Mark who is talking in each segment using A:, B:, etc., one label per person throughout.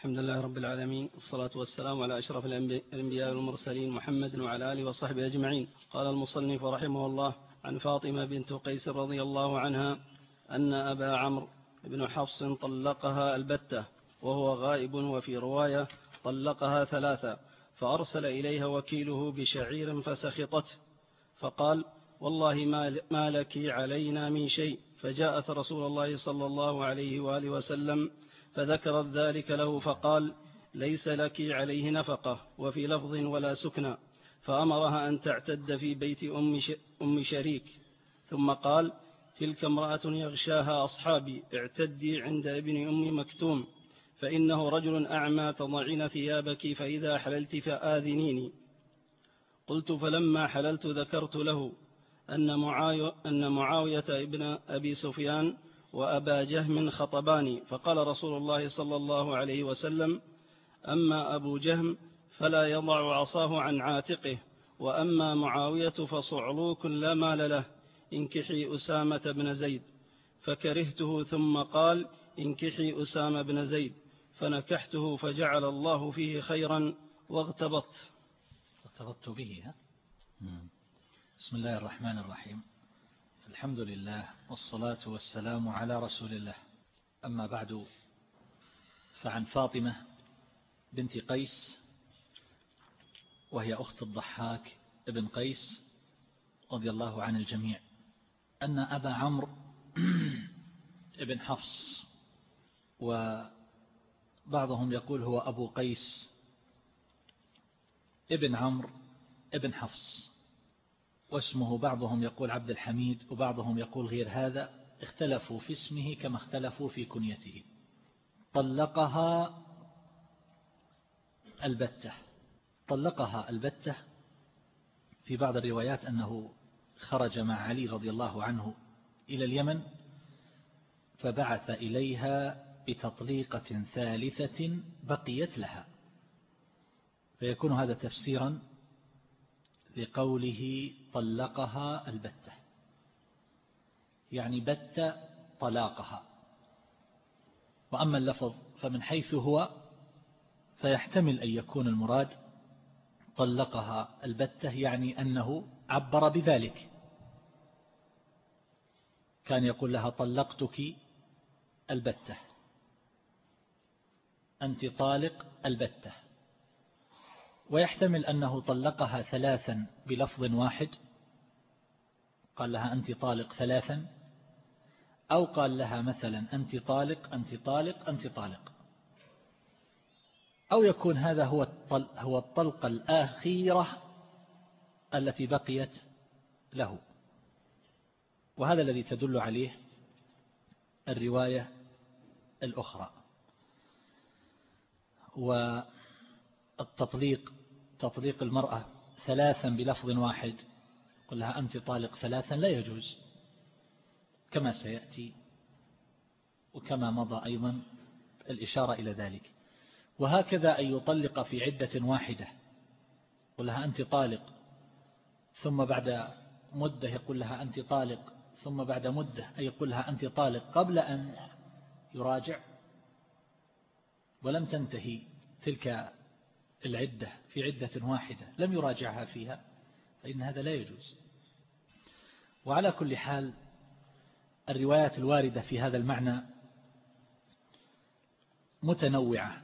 A: الحمد لله رب العالمين والصلاة والسلام على أشرف الأنبياء والمرسلين محمد وعلى آله وصحبه أجمعين. قال المصنف رحمه الله عن فاطمة بنت قيس رضي الله عنها أن أبا عمرو بن حفص طلقها البتة وهو غائب وفي رواية طلقها ثلاثة فأرسل إليها وكيله بشعير فسخطته فقال والله ما لك علينا من شيء. فجاءت رسول الله صلى الله عليه وآله وسلم فذكرت ذلك له فقال ليس لك عليه نفقة وفي لفظ ولا سكنى فأمرها أن تعتد في بيت أم شريك. ثم قال تلك امرأة يغشاها أصحابي اعتدي عند ابن أم مكتوم فإنه رجل أعمى تضعين ثيابك فإذا حللت فآذنيني. قلت فلما حللت ذكرت له أن معاوية, ابن أبي سفيان وأبا جهم خطباني فقال رسول الله صلى الله عليه وسلم أما أبو جهم فلا يضع عصاه عن عاتقه وأما معاوية فصعلوك لا مال له انكحي أسامة بن زيد. فكرهته ثم قال انكحي أسامة بن زيد. فنكحته فجعل الله فيه خيرا واغتبطت
B: اغتبطت به؟ بسم الله الرحمن الرحيم. الحمد لله والصلاة والسلام على رسول الله. أما بعد فعن فاطمة بنت قيس وهي أخت الضحاك ابن قيس رضي الله عن الجميع أن أبا عمرو ابن حفص وبعضهم يقول هو أبو قيس ابن عمرو ابن حفص. واسمه بعضهم يقول عبد الحميد وبعضهم يقول غير هذا اختلفوا في اسمه كما اختلفوا في كنيته. طلقها البتة. طلقها البتة. في بعض الروايات أنه خرج مع علي رضي الله عنه إلى اليمن فبعث إليها بتطليقة ثالثة بقيت لها. فيكون هذا تفسيرا لقوله طلقها البتة. يعني بت طلاقها. وأما اللفظ فمن حيث هو فيحتمل أن يكون المراد طلقها البتة يعني أنه عبر بذلك. كان يقول لها طلقتك البتة. أنت طالق البتة. ويحتمل أنه طلقها ثلاثا بلفظ واحد. قال لها أنت طالق ثلاثا. أو قال لها مثلا أنت طالق أنت طالق أنت طالق. أو يكون هذا هو هو الطلقة الآخيرة التي بقيت له. وهذا الذي تدل عليه الرواية الأخرى. والتطليق تطليق المرأة ثلاثا بلفظ واحد. قل لها أنت طالق ثلاثا لا يجوز. كما سيأتي وكما مضى أيضا الإشارة إلى ذلك. وهكذا أن يطلق في عدة واحدة. قل لها أنت طالق. ثم بعد مدة يقول لها أنت طالق. ثم بعد مدة أن يقول لها أنت طالق. قبل أن يراجع. ولم تنتهي تلك العدة في عدة واحدة لم يراجعها فيها فإن هذا لا يجوز. وعلى كل حال الروايات الواردة في هذا المعنى متنوعة.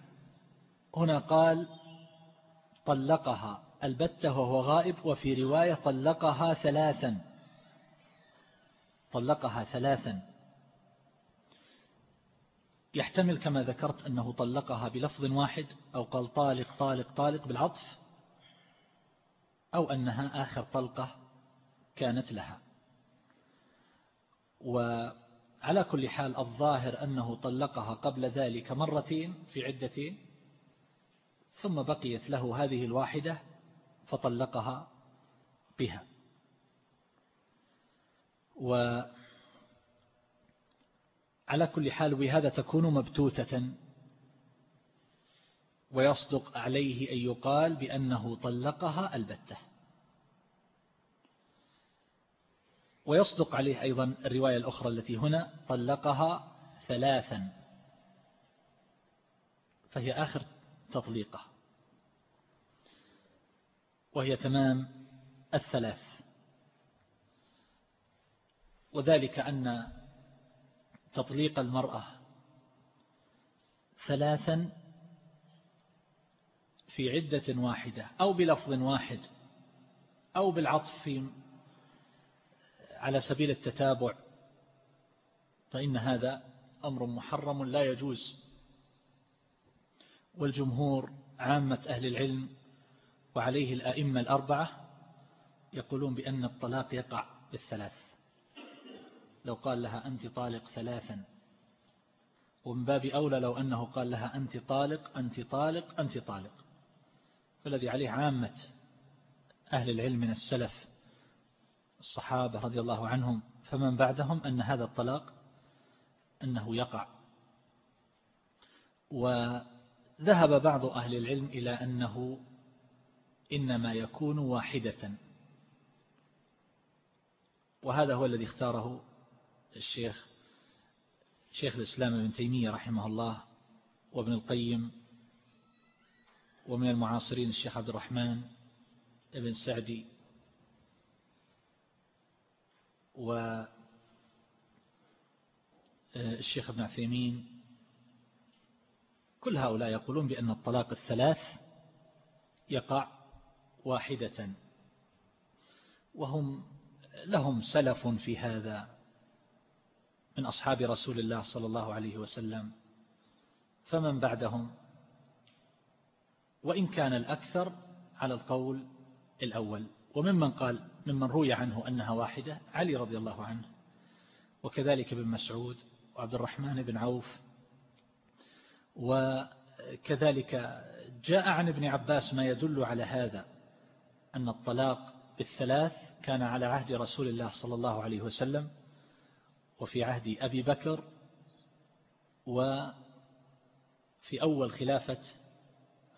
B: هنا قال طلقها البتة وهو غائب وفي رواية طلقها ثلاثا. طلقها ثلاثا. يحتمل كما ذكرت أنه طلقها بلفظ واحد أو قال طالق طالق طالق بالعطف أو أنها آخر طلقة كانت لها. وعلى كل حال الظاهر أنه طلقها قبل ذلك مرتين في عدتين ثم بقيت له هذه الواحدة فطلقها بها. كل حال بهذا تكون مبتوتة. ويصدق عليه أن يقال بأنه طلقها البتة. ويصدق عليه أيضا الرواية الأخرى التي هنا طلقها ثلاثا. فهي آخر تطليقة. وهي تمام الثلاث. وذلك أن تطليق المرأة ثلاثا في عدة واحدة أو بلفظ واحد أو بالعطف في على سبيل التتابع فإن هذا أمر محرم لا يجوز. والجمهور عامة أهل العلم وعليه الأئمة الأربعة يقولون بأن الطلاق يقع بالثلاث. لو قال لها أنت طالق ثلاثا. ومن باب أولى لو أنه قال لها أنت طالق أنت طالق أنت طالق. فالذي عليه عامة أهل العلم من السلف الصحابة رضي الله عنهم فمن بعدهم أن هذا الطلاق أنه يقع. وذهب بعض أهل العلم إلى أنه إنما يكون واحدة. وهذا هو الذي اختاره الشيخ شيخ الإسلام ابن تيمية رحمه الله وابن القيم ومن المعاصرين الشيخ عبد الرحمن ابن سعدي والشيخ ابن عثيمين كل هؤلاء يقولون بأن الطلاق الثلاث يقع واحدة وهم لهم سلف في هذا من أصحاب رسول الله صلى الله عليه وسلم. فمن بعدهم؟ وإن كان الأكثر على القول الأول. وممن قال ممن روي عنه أنها واحدة علي رضي الله عنه وكذلك ابن مسعود وعبد الرحمن بن عوف. وكذلك جاء عن ابن عباس ما يدل على هذا أن الطلاق بالثلاث كان على عهد رسول الله صلى الله عليه وسلم وفي عهد أبي بكر وفي أول خلافة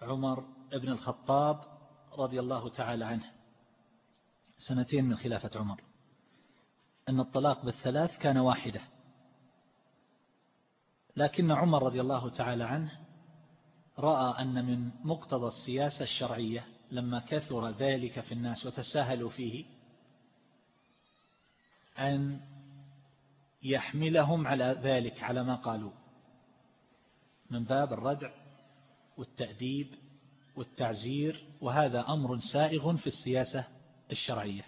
B: عمر بن الخطاب رضي الله تعالى عنه. سنتين من خلافة عمر. أن الطلاق بالثلاث كان واحدة. لكن عمر رضي الله تعالى عنه رأى أن من مقتضى السياسة الشرعية لما كثر ذلك في الناس وتساهلوا فيه أن يحملهم على ذلك على ما قالوا. من باب الردع والتأديب والتعزير وهذا أمر سائغ في السياسة الشرعية.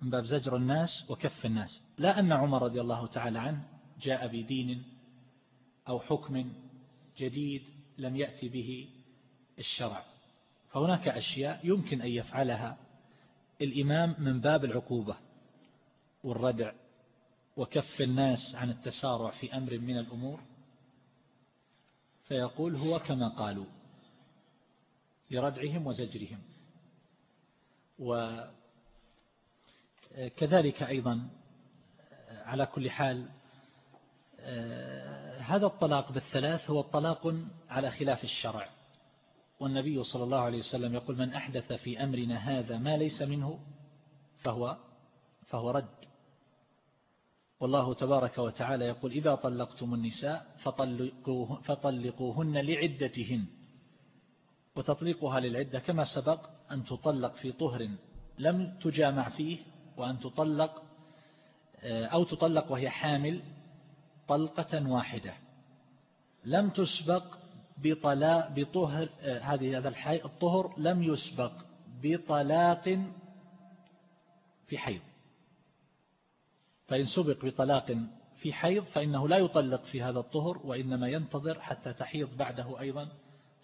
B: من باب زجر الناس وكف الناس. لا أن عمر رضي الله تعالى عنه جاء بدين أو حكم جديد لم يأتي به الشرع. فهناك أشياء يمكن أن يفعلها الإمام من باب العقوبة والردع وكف الناس عن التسارع في أمر من الأمور؟ فيقول هو كما قالوا لردعهم وزجرهم. وكذلك أيضا على كل حال هذا الطلاق بالثلاث هو الطلاق على خلاف الشرع. والنبي صلى الله عليه وسلم يقول من أحدث في أمرنا هذا ما ليس منه فهو فهو رد. والله تبارك وتعالى يقول إذا طلقتم النساء فطلقوه فطلقوهن لعدتهن وتطليقها للعدة كما سبق أن تطلق في طهر لم تجامع فيه وأن تطلق أو تطلق وهي حامل طلقة واحدة. لم تسبق بطلاق بطهر هذه هذا الطهر لم يسبق بطلاق في حيض. فإن سبق بطلاق في حيض فإنه لا يطلق في هذا الطهر وإنما ينتظر حتى تحيض بعده أيضا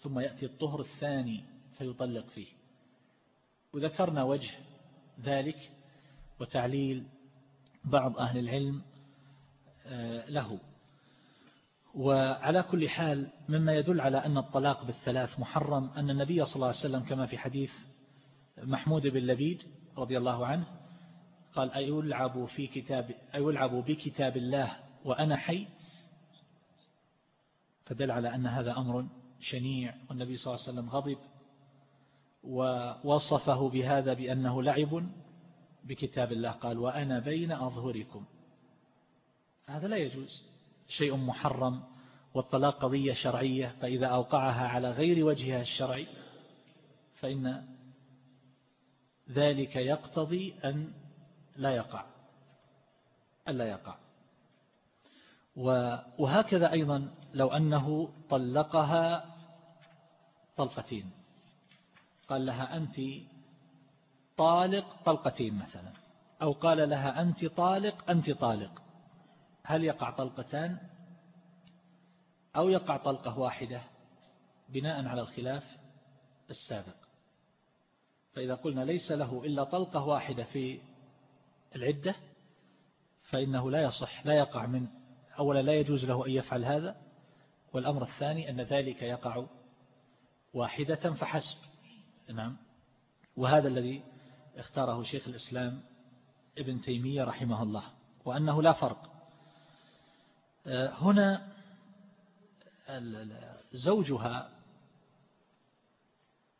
B: ثم يأتي الطهر الثاني فيطلق فيه. وذكرنا وجه ذلك وتعليل بعض أهل العلم آه، له. وعلى كل حال مما يدل على أن الطلاق بالثلاث محرم أن النبي صلى الله عليه وسلم كما في حديث محمود بن لبيد رضي الله عنه قال أيلعب في كتاب أيلعب بكتاب الله وأنا حي؟ فدل على أن هذا أمر شنيع والنبي صلى الله عليه وسلم غضب ووصفه بهذا بأنه لعب بكتاب الله. قال وأنا بين أظهركم. هذا لا يجوز. شيء محرم والطلاق قضية شرعية فإذا أوقعها على غير وجهها الشرعي فإن ذلك يقتضي أن لا يقع. ألا يقع. وهكذا أيضا لو أنه طلقها طلقتين. قال لها أنت طالق طلقتين مثلا. أو قال لها أنت طالق أنت طالق. هل يقع طلقتان؟ أو يقع طلقة واحدة بناء على الخلاف السابق. فإذا قلنا ليس له إلا طلقة واحدة في العدة فإنه لا يصح لا يقع من أولا لا يجوز له أن يفعل هذا والأمر الثاني أن ذلك يقع واحدة فحسب. نعم. وهذا الذي اختاره شيخ الإسلام ابن تيمية رحمه الله وأنه لا فرق. آه، هنا زوجها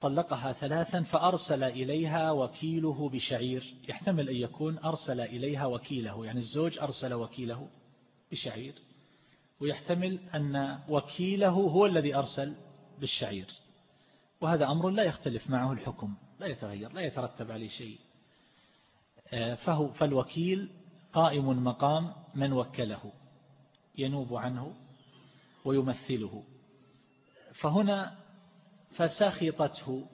B: طلقها ثلاثا فأرسل إليها وكيله بشعير. يحتمل أن يكون أرسل إليها وكيله يعني الزوج أرسل وكيله بشعير. ويحتمل أن وكيله هو الذي أرسل بالشعير. وهذا أمر لا يختلف معه الحكم لا يتغير لا يترتب عليه شيء. آه، فهو فالوكيل قائم مقام من وكله ينوب عنه ويمثله. فهنا فسخطته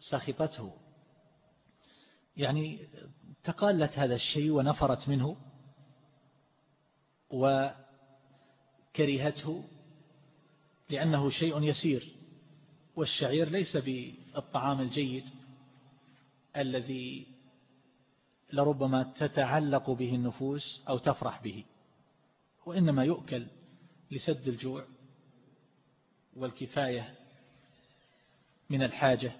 B: سخطته. يعني تقالت هذا الشيء ونفرت منه وكرهته لأنه شيء يسير والشعير ليس بالطعام الجيد الذي لربما تتعلق به النفوس أو تفرح به وإنما يؤكل لسد الجوع والكفاية من الحاجة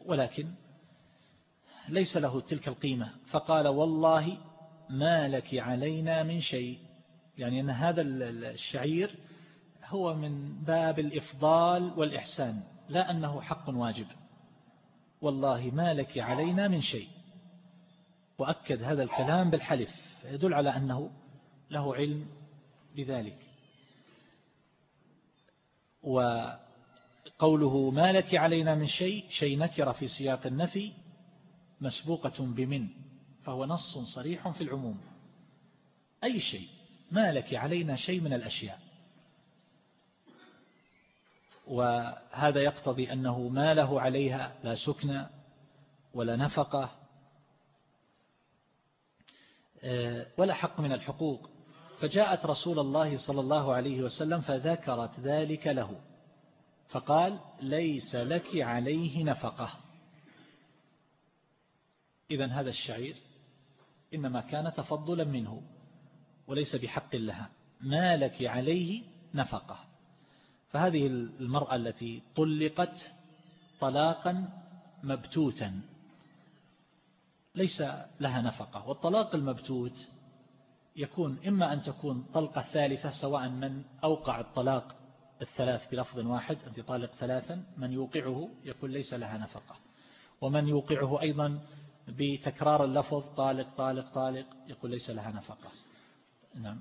B: ولكن ليس له تلك القيمة. فقال والله ما لك علينا من شيء. يعني أن هذا الشعير هو من باب الإفضال والإحسان لا أنه حق واجب. والله ما لك علينا من شيء. وأكد هذا الكلام بالحلف يدل على أنه له علم بذلك. وقوله ما لك علينا من شيء شيء نكر في سياق النفي مسبوقة بمن فهو نص صريح في العموم. أي شيء ما لك علينا شيء من الأشياء. وهذا يقتضي أنه ما له عليها لا سكن ولا نفقة ولا حق من الحقوق. فجاءت رسول الله صلى الله عليه وسلم فذكرت ذلك له. فقال ليس لك عليه نفقة. إذا هذا الشعير إنما كان تفضلا منه وليس بحق لها. ما لك عليه نفقة. فهذه المرأة التي طلقت طلاقا مبتوتا. ليس لها نفقة. والطلاق المبتوت يكون إما أن تكون طلقة ثالثة سواء من أوقع الطلاق الثلاث بلفظ واحد أنت طالق ثلاثا من يوقعه يكون ليس لها نفقة. ومن يوقعه أيضا بتكرار اللفظ طالق طالق طالق يقول ليس لها نفقة. نعم.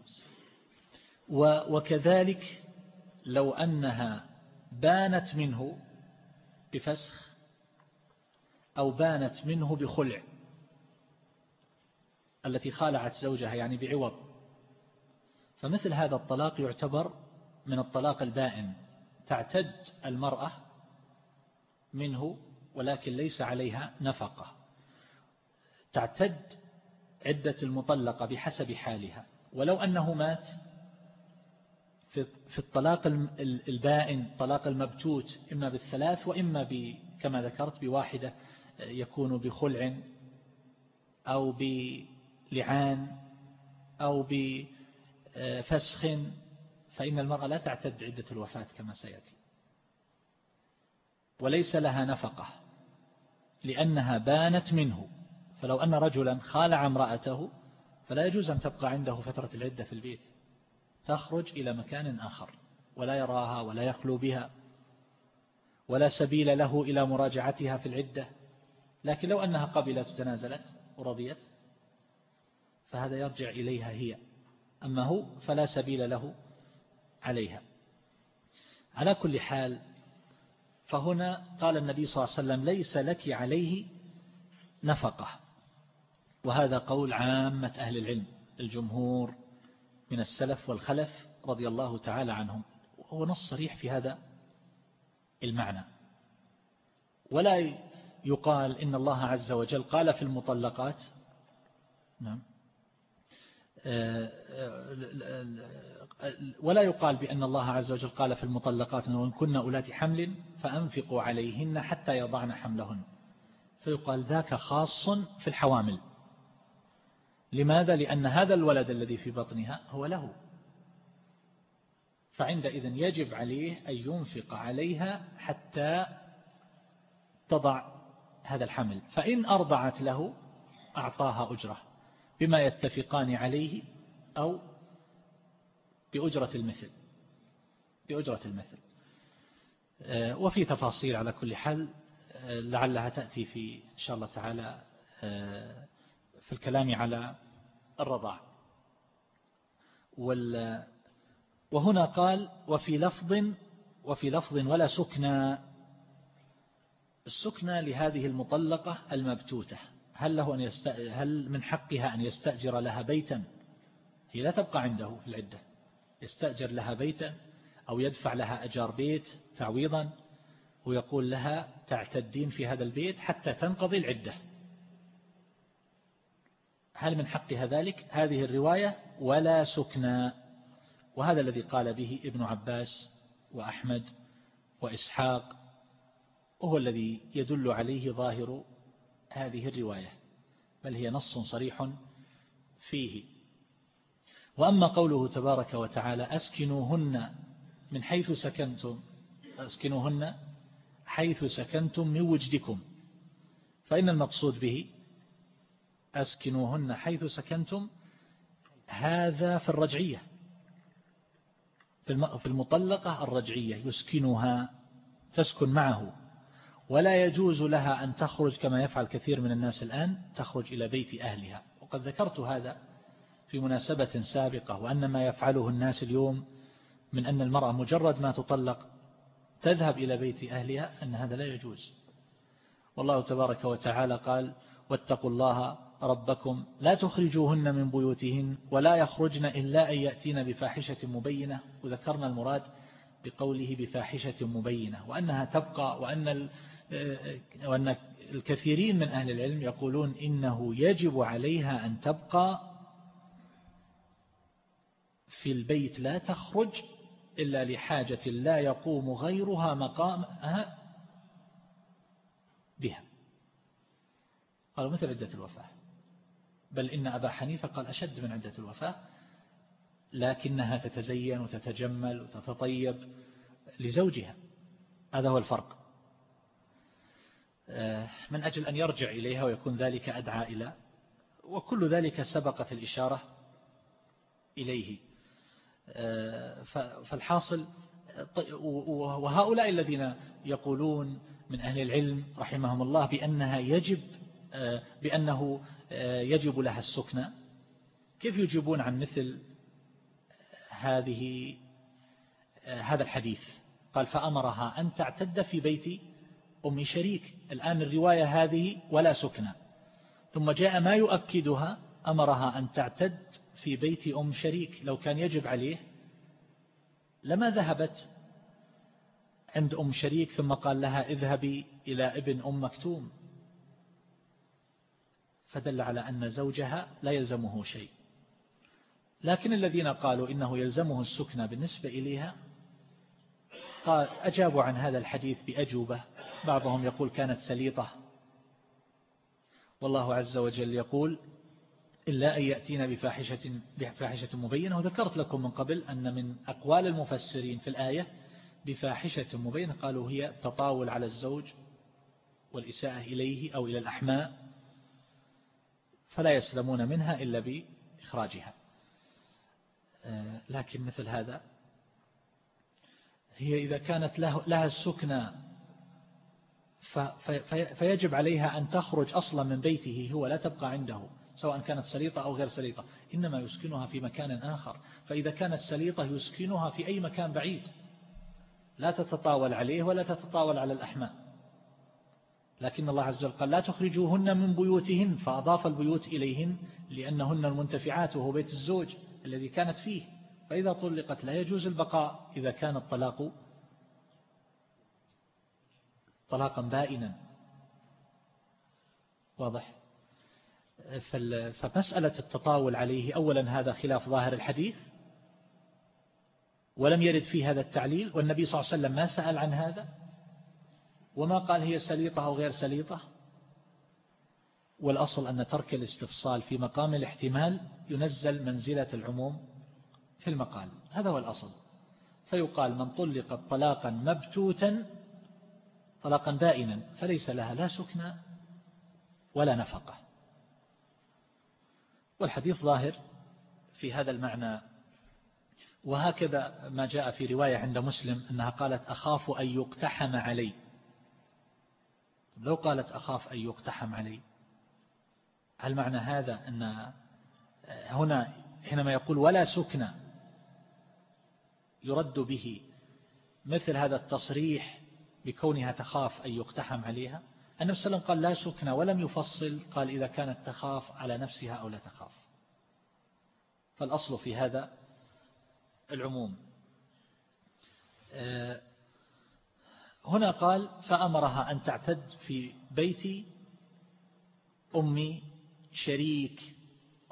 B: وكذلك لو أنها بانت منه بفسخ أو بانت منه بخلع التي خالعت زوجها يعني بعوض فمثل هذا الطلاق يعتبر من الطلاق البائن تعتد المرأة منه ولكن ليس عليها نفقة. تعتد عدة المطلقة بحسب حالها. ولو أنه مات في الطلاق البائن طلاق المبتوت إما بالثلاث وإما كما ذكرت بواحدة يكون بخلع أو بلعان أو بفسخ فإن المرأة لا تعتد عدة الوفاة كما سيأتي. وليس لها نفقة لأنها بانت منه. فلو أن رجلا خالع امرأته فلا يجوز أن تبقى عنده فترة العدة في البيت. تخرج إلى مكان آخر ولا يراها ولا يخلو بها ولا سبيل له إلى مراجعتها في العدة. لكن لو أنها قبلت وتنازلت ورضيت فهذا يرجع إليها هي. أما هو فلا سبيل له عليها. على كل حال فهنا قال النبي صلى الله عليه وسلم ليس لك عليه نفقة. وهذا قول عامة أهل العلم الجمهور من السلف والخلف رضي الله تعالى عنهم. وهو نص صريح في هذا المعنى. ولا يقال إن الله عز وجل قال في المطلقات نعم. ولا يقال بأن الله عز وجل قال في المطلقات وإن كن أولات حمل فأنفقوا عليهن حتى يضعن حملهن. فيقال ذاك خاص في الحوامل. لماذا؟ لأن هذا الولد الذي في بطنها هو له. فعندئذ يجب عليه أن ينفق عليها حتى تضع هذا الحمل. فإن أرضعت له أعطاها أجرة. بما يتفقان عليه أو بأجرة المثل بأجرة المثل. آه، وفي تفاصيل على كل حال آه، لعلها تأتي في إن شاء الله تعالى آه، في الكلام على الرضاع. وهنا قال وفي لفظ وفي لفظ ولا سكنى. السكنى لهذه المطلقة المبتوتة. هل له أن يست... هل من حقها أن يستأجر لها بيتا؟ هي لا تبقى عنده في العدة. يستأجر لها بيتا أو يدفع لها أجار بيت تعويضا ويقول لها تعتدين في هذا البيت حتى تنقضي العدة. هل من حقها ذلك؟ هذه الرواية ولا سكنى. وهذا الذي قال به ابن عباس وأحمد وإسحاق وهو الذي يدل عليه ظاهر هذه الرواية بل هي نص صريح فيه. وأما قوله تبارك وتعالى أسكنوهن من حيث سكنتم أسكنوهن حيث سكنتم من وجدكم. فإن المقصود به أسكنوهن حيث سكنتم. هذا في الرجعية في المطلقة الرجعية يسكنها تسكن معه. ولا يجوز لها أن تخرج كما يفعل كثير من الناس الآن تخرج إلى بيت أهلها. وقد ذكرت هذا في مناسبة سابقة وأن ما يفعله الناس اليوم من أن المرأة مجرد ما تطلق تذهب إلى بيت أهلها أن هذا لا يجوز. والله تبارك وتعالى قال واتقوا الله ربكم لا تخرجوهن من بيوتهن ولا يخرجن إلا أن يأتين بفاحشة مبينة. وذكرنا المراد بقوله بفاحشة مبينة وأنها تبقى وأن وأن الكثيرين من أهل العلم يقولون إنه يجب عليها أن تبقى في البيت لا تخرج إلا لحاجة لا يقوم غيرها مقامها بها. قالوا مثل عدة الوفاة. بل إن أبا حنيفة قال أشد من عدة الوفاة لكنها تتزين وتتجمل وتتطيب لزوجها. هذا هو الفرق. آه، من أجل أن يرجع إليها ويكون ذلك أدعى إلى وكل ذلك سبقت الإشارة إليه. آه، فالحاصل وهؤلاء الذين يقولون من أهل العلم رحمهم الله بأنها يجب آه، بأنه يجب لها السكنى كيف يجيبون عن مثل هذه هذا الحديث؟ قال فأمرها أن تعتد في بيت أم شريك. الآن الرواية هذه ولا سكنى ثم جاء ما يؤكدها أمرها أن تعتد في بيت أم شريك. لو كان يجب عليه لما ذهبت عند أم شريك ثم قال لها اذهبي إلى ابن أم مكتوم. فدل على أن زوجها لا يلزمه شيء. لكن الذين قالوا إنه يلزمه السكنى بالنسبة إليها قال أجابوا عن هذا الحديث بأجوبة. بعضهم يقول كانت سليطة. والله عز وجل يقول إلا أن يأتينا بفاحشة, بفاحشة مبينة. وذكرت لكم من قبل أن من أقوال المفسرين في الآية بفاحشة مبينة. قالوا هي تطاول على الزوج والإساءة إليه أو إلى الأحماء فلا يسلمون منها إلا بإخراجها. آه، لكن مثل هذا هي إذا كانت لها السكنى فيجب عليها أن تخرج أصلا من بيته هو لا تبقى عنده سواء كانت سليطة أو غير سليطة إنما يسكنها في مكان آخر. فإذا كانت سليطة يسكنها في أي مكان بعيد. لا تتطاول عليه ولا تتطاول على الأحماء. لكن الله عز وجل قال لا تخرجوهن من بيوتهن فأضاف البيوت إليهن لأنهن المنتفعات وهو بيت الزوج الذي كانت فيه. فإذا طلقت لا يجوز البقاء إذا كان الطلاق طلاقا بائنا. واضح. فمسألة التطاول عليه أولا هذا خلاف ظاهر الحديث ولم يرد فيه هذا التعليل والنبي صلى الله عليه وسلم ما سأل عن هذا وما قال هي سليطة أو غير سليطة. والأصل أن ترك الاستفصال في مقام الاحتمال ينزل منزلة العموم في المقال. هذا هو الأصل. فيقال من طلق طلاقا مبتوتا طلاقا بائنا فليس لها لا سكنى ولا نفقة. والحديث ظاهر في هذا المعنى. وهكذا ما جاء في رواية عند مسلم أنها قالت أخاف أن يقتحم علي. لو قالت أخاف أن يقتحم علي هل معنى هذا أن هنا حينما يقول ولا سكن يرد به مثل هذا التصريح بكونها تخاف أن يقتحم عليها. النبي صلى الله عليه وسلم قال لا سكن ولم يفصل قال إذا كانت تخاف على نفسها أو لا تخاف. فالأصل في هذا العموم. آه، هنا قال فأمرها أن تعتد في بيت أمي شريك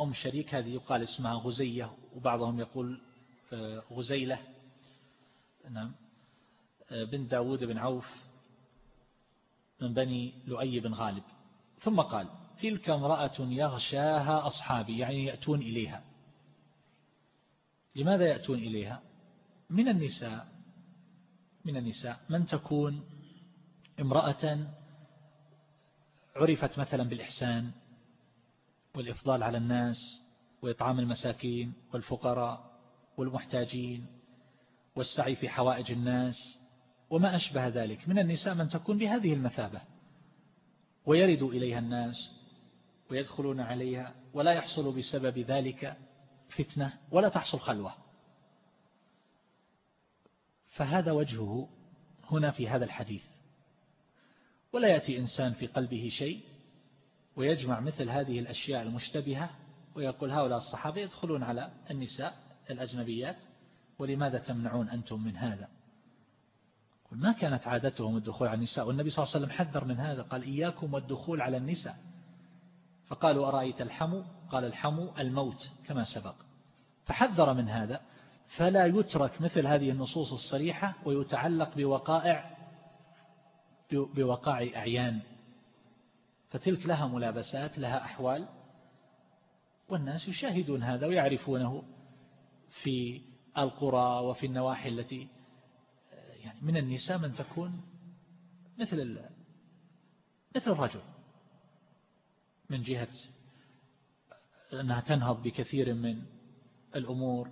B: أم شريك هذه يقال اسمها غزية وبعضهم يقول آه، غزيلة. نعم. بن داود بن عوف من بني لؤي بن غالب. ثم قال تلك امرأة يغشاها أصحابي يعني يأتون إليها. لماذا يأتون إليها؟ من النساء من النساء. من تكون امرأة عرفت مثلا بالإحسان والإفضال على الناس وإطعام المساكين والفقراء والمحتاجين والسعي في حوائج الناس وما أشبه ذلك. من النساء من تكون بهذه المثابة. ويرد إليها الناس ويدخلون عليها ولا يحصل بسبب ذلك فتنة ولا تحصل خلوة. فهذا وجهه هنا في هذا الحديث. ولا يأتي إنسان في قلبه شيء ويجمع مثل هذه الأشياء المشتبهة ويقول هؤلاء الصحابة يدخلون على النساء الأجنبيات ولماذا تمنعون أنتم من هذا؟ ما كانت عادتهم الدخول على النساء؟ والنبي صلى الله عليه وسلم حذر من هذا قال إياكم والدخول على النساء. فقالوا أرأيت الحمو قال الحمو الموت كما سبق. فحذر من هذا فلا يترك مثل هذه النصوص الصريحة ويتعلق بوقائع بوقائع أعيان. فتلك لها ملابسات لها أحوال. والناس يشاهدون هذا ويعرفونه في القرى وفي النواحي التي يعني من النساء من تكون مثل مثل الرجل من جهة أنها تنهض بكثير من الأمور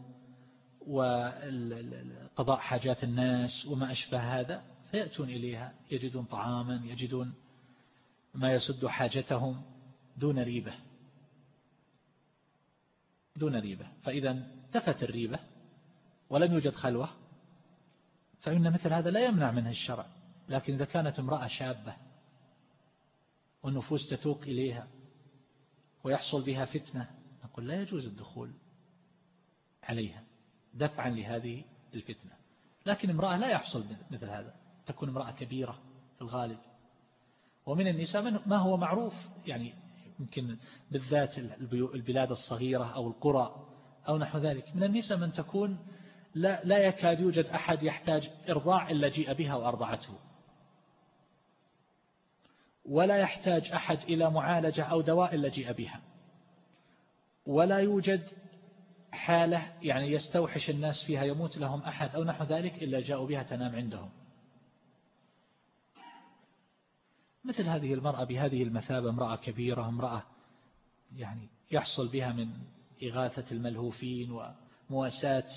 B: وقضاء حاجات الناس وما أشبه هذا فيأتون إليها يجدون طعاما يجدون ما يسد حاجتهم دون ريبة. دون ريبة. فإذا انتفت الريبة ولم يوجد خلوة فإن مثل هذا لا يمنع منها الشرع لكن إذا كانت امرأة شابة والنفوس تتوق إليها ويحصل بها فتنة نقول لا يجوز الدخول عليها دفعا لهذه الفتنة. لكن امرأة لا يحصل مثل هذا تكون امرأة كبيرة في الغالب. ومن النساء ما هو معروف؟ يعني يمكن بالذات البلاد الصغيرة أو القرى أو نحو ذلك. من النساء من تكون لا, لا يكاد يوجد أحد يحتاج إرضاع إلا جيء بها وأرضعته. ولا يحتاج أحد إلى معالجة أو دواء إلا جيء بها. ولا يوجد حالة يعني يستوحش الناس فيها يموت لهم أحد أو نحو ذلك إلا جاءوا بها تنام عندهم. مثل هذه المرأة بهذه المثابة امرأة كبيرة امرأة يعني يحصل بها من إغاثة الملهوفين ومواساة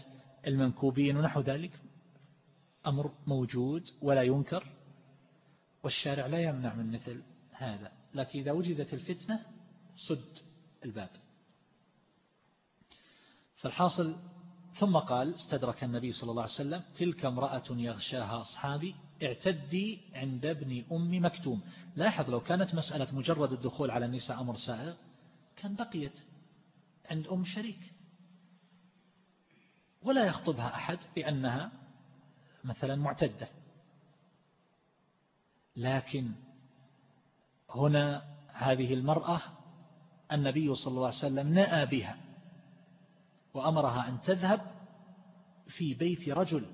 B: المنكوبين ونحو ذلك أمر موجود ولا ينكر والشارع لا يمنع من مثل هذا. لكن إذا وجدت الفتنة صد الباب. فالحاصل ثم قال استدرك النبي صلى الله عليه وسلم تلك امرأة يغشاها أصحابي اعتدي عند ابن أم مكتوم. لاحظ لو كانت مسألة مجرد الدخول على النساء أمر سائغ كان بقيت عند أم شريك. ولا يخطبها أحد بأنها مثلا معتدة. لكن هنا هذه المرأة النبي صلى الله عليه وسلم نأى بها وأمرها أن تذهب في بيت رجل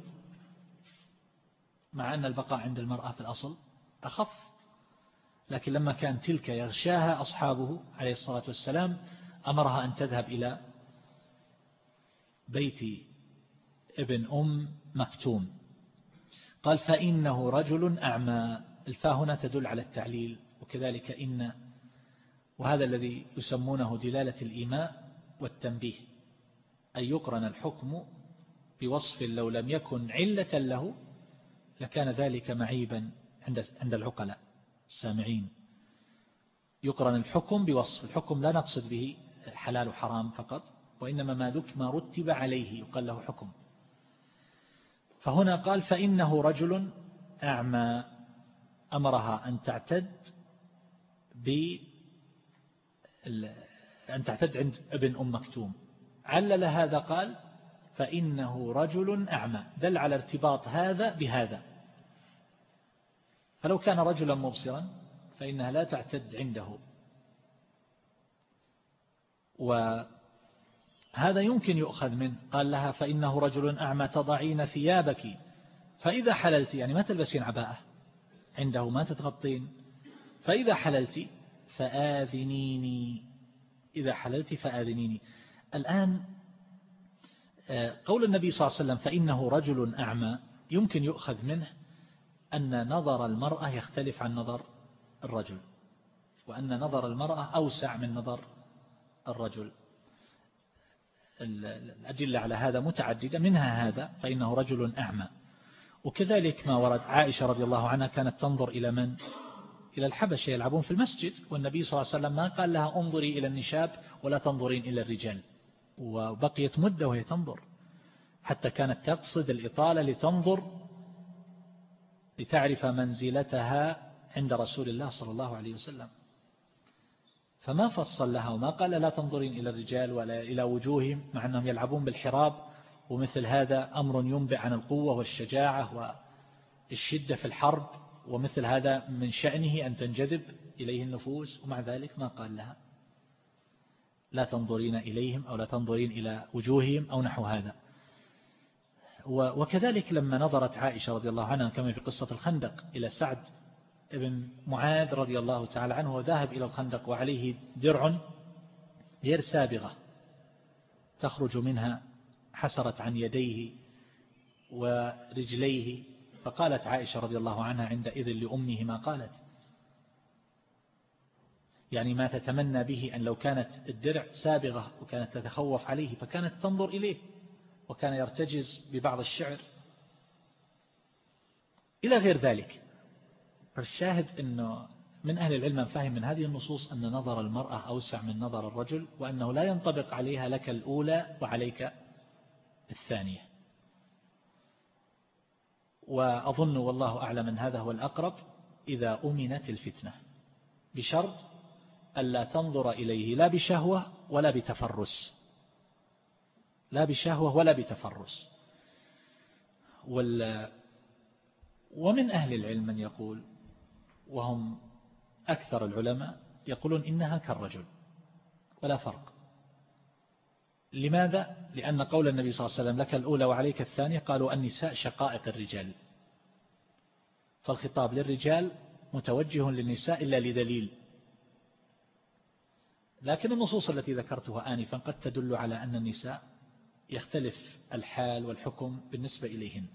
B: مع أن البقاء عند المرأة في الأصل أخف. لكن لما كان تلك يغشاها أصحابه عليه الصلاة والسلام أمرها أن تذهب إلى بيت ابن أم مكتوم. قال فإنه رجل أعمى. الفاء هنا تدل على التعليل وكذلك إن وهذا الذي يسمونه دلالة الإيماء والتنبيه أن يقرن الحكم بوصف لو لم يكن علة له لكان ذلك معيبا عند العقلاء السامعين. يقرن الحكم بوصف الحكم لا نقصد به حلال وحرام فقط وإنما ما ذك ما رتب عليه يقال له حكم. فهنا قال فإنه رجل أعمى. أمرها أن تعتد ب أن تعتد عند ابن أم مكتوم. علل هذا قال فإنه رجل أعمى. دل على ارتباط هذا بهذا. فلو كان رجلا مبصرا فإنها لا تعتد عنده. وهذا يمكن يؤخذ منه. قال لها فإنه رجل أعمى تضعين ثيابك. فإذا حللت يعني ما تلبسين عباءة. عنده ما تتغطين. فإذا حللت فآذنيني. إذا حللت فآذنيني. الآن آه، قول النبي صلى الله عليه وسلم فإنه رجل أعمى يمكن يؤخذ منه أن نظر المرأة يختلف عن نظر الرجل وأن نظر المرأة أوسع من نظر الرجل. الأدلة على هذا متعددة منها هذا فإنه رجل أعمى. وكذلك ما ورد عائشة رضي الله عنها كانت تنظر إلى من؟ إلى الحبشة يلعبون في المسجد والنبي صلى الله عليه وسلم ما قال لها انظري إلى النشاب ولا تنظرين إلى الرجال. وبقيت مدة وهي تنظر حتى كانت تقصد الإطالة لتنظر لتعرف منزلتها عند رسول الله صلى الله عليه وسلم. فما فصل لها وما قال لا تنظرين إلى الرجال ولا إلى وجوههم مع أنهم يلعبون بالحراب ومثل هذا أمر ينبع عن القوة والشجاعة والشدة في الحرب ومثل هذا من شأنه أن تنجذب إليه النفوس ومع ذلك ما قال لها. لا تنظرين إليهم أو لا تنظرين إلى وجوههم أو نحو هذا. وكذلك لما نظرت عائشة رضي الله عنها كما في قصة الخندق إلى سعد بن معاذ رضي الله تعالى عنه وذهب إلى الخندق وعليه درع غير سابغة تخرج منها حسرت عن يديه ورجليه فقالت عائشة رضي الله عنها عندئذ لأمه ما قالت يعني ما تتمنى به أن لو كانت الدرع سابغة وكانت تتخوف عليه فكانت تنظر إليه وكان يرتجز ببعض الشعر. إلى غير ذلك فالشاهد أنه من أهل العلم فهم من هذه النصوص أن نظر المرأة أوسع من نظر الرجل وأنه لا ينطبق عليها لك الأولى وعليك الثانية. وأظن والله أعلم أن هذا هو الأقرب إذا أمنت الفتنة. بشرط ألا تنظر إليه لا بشهوة ولا بتفرس. لا بشهوة ولا بتفرس. ومن أهل العلم من يقول وهم أكثر العلماء يقولون إنها كالرجل ولا فرق. لماذا؟ لأن قول النبي صلى الله عليه وسلم لك الأولى وعليك الثانية قالوا النساء شقائق الرجال. فالخطاب للرجال متوجه للنساء إلا لدليل. لكن النصوص التي ذكرتها آنفا قد تدل على أن النساء يختلف الحال والحكم بالنسبة إليهن.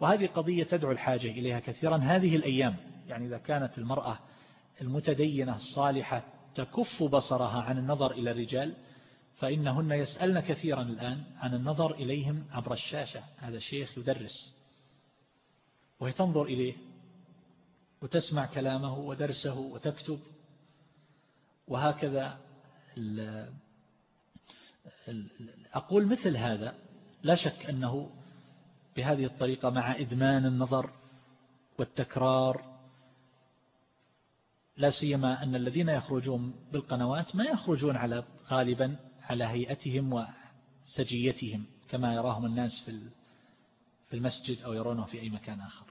B: وهذه قضية تدعو الحاجة إليها كثيرا هذه الأيام. يعني إذا كانت المرأة المتدينة الصالحة تكف بصرها عن النظر إلى الرجال فإنهن يسألن كثيرا الآن عن النظر إليهم عبر الشاشة. هذا شيخ يدرس وهي تنظر إليه وتسمع كلامه ودرسه وتكتب. وهكذا أقول مثل هذا لا شك أنه بهذه الطريقة مع إدمان النظر والتكرار لا سيما أن الذين يخرجون بالقنوات ما يخرجون على غالبا على هيئتهم وسجيتهم كما يراهم الناس في في المسجد أو يرونه في أي مكان آخر.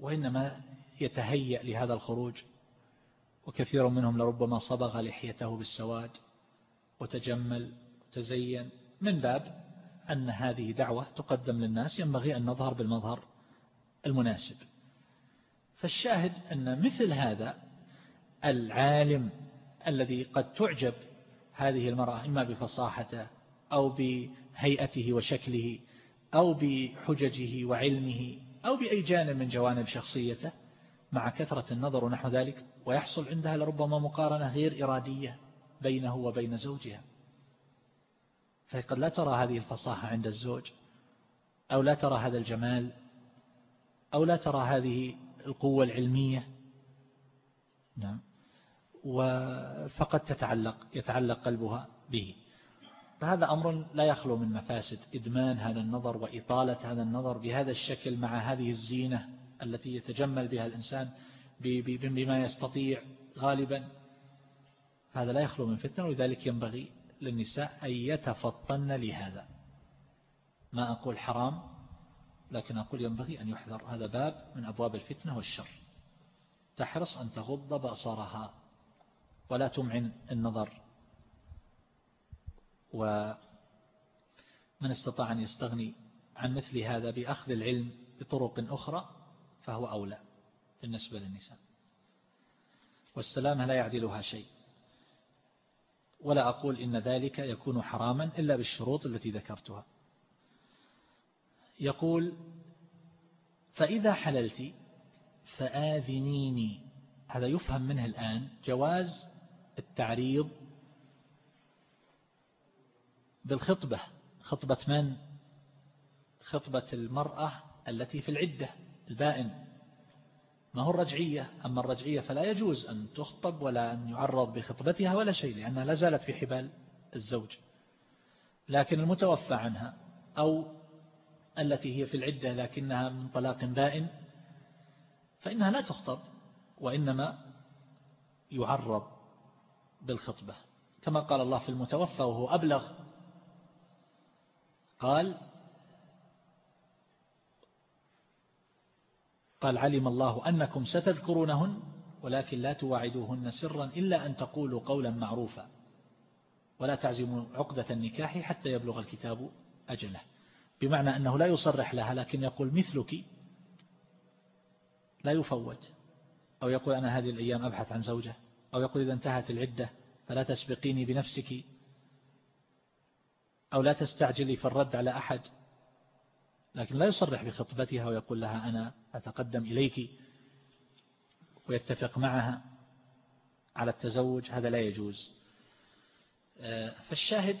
B: وإنما يتهيأ لهذا الخروج وكثير منهم لربما صبغ لحيته بالسواد وتجمل وتزين. من باب أن هذه دعوة تقدم للناس ينبغي أن نظهر بالمظهر المناسب. فالشاهد أن مثل هذا العالم الذي قد تعجب هذه المرأة إما بفصاحته أو بهيئته وشكله أو بحججه وعلمه أو بأي جانب من جوانب شخصيته مع كثرة النظر ونحو ذلك ويحصل عندها لربما مقارنة غير إرادية بينه وبين زوجها. فقد لا ترى هذه الفصاحة عند الزوج أو لا ترى هذا الجمال أو لا ترى هذه القوة العلمية. نعم. فقد تتعلق يتعلق قلبها به. فهذا أمر لا يخلو من مفاسد إدمان هذا النظر وإطالة هذا النظر بهذا الشكل مع هذه الزينة التي يتجمل بها الإنسان بما يستطيع غالبا. هذا لا يخلو من فتنة ولذلك ينبغي للنساء أن يتفطن لهذا. ما أقول حرام لكن أقول ينبغي أن يحذر. هذا باب من أبواب الفتنة والشر. تحرص أن تغض بأصرها ولا تمعن النظر. ومن استطاع أن يستغني عن مثل هذا بأخذ العلم بطرق أخرى فهو أولى بالنسبة للنساء. والسلامة لا يعدلها شيء. ولا أقول إن ذلك يكون حراما إلا بالشروط التي ذكرتها. يقول فإذا حللت فآذنيني. هذا يفهم منه الآن جواز التعريض بالخطبة. خطبة من؟ خطبة المرأة التي في العدة البائن. ما هو الرجعية؟ أما الرجعية فلا يجوز أن تخطب ولا أن يعرض بخطبتها ولا شيء لأنها لا زالت في حبال الزوج. لكن المتوفى عنها أو التي هي في العدة لكنها من طلاق بائن فإنها لا تخطب وإنما يعرض بالخطبة كما قال الله في المتوفى وهو أبلغ. قال قال علم الله أنكم ستذكرونهن ولكن لا تواعدوهن سرا إلا أن تقولوا قولا معروفا. ولا تعزموا عقدة النكاح حتى يبلغ الكتاب أجله. بمعنى أنه لا يصرح لها لكن يقول مثلك لا يفوت. أو يقول أنا هذه الأيام أبحث عن زوجة. أو يقول إذا انتهت العدة فلا تسبقيني بنفسك أو لا تستعجلي في الرد على أحد. لكن لا يصرح بخطبتها ويقول لها أنا أتقدم إليك ويتفق معها على التزوج هذا لا يجوز. فالشاهد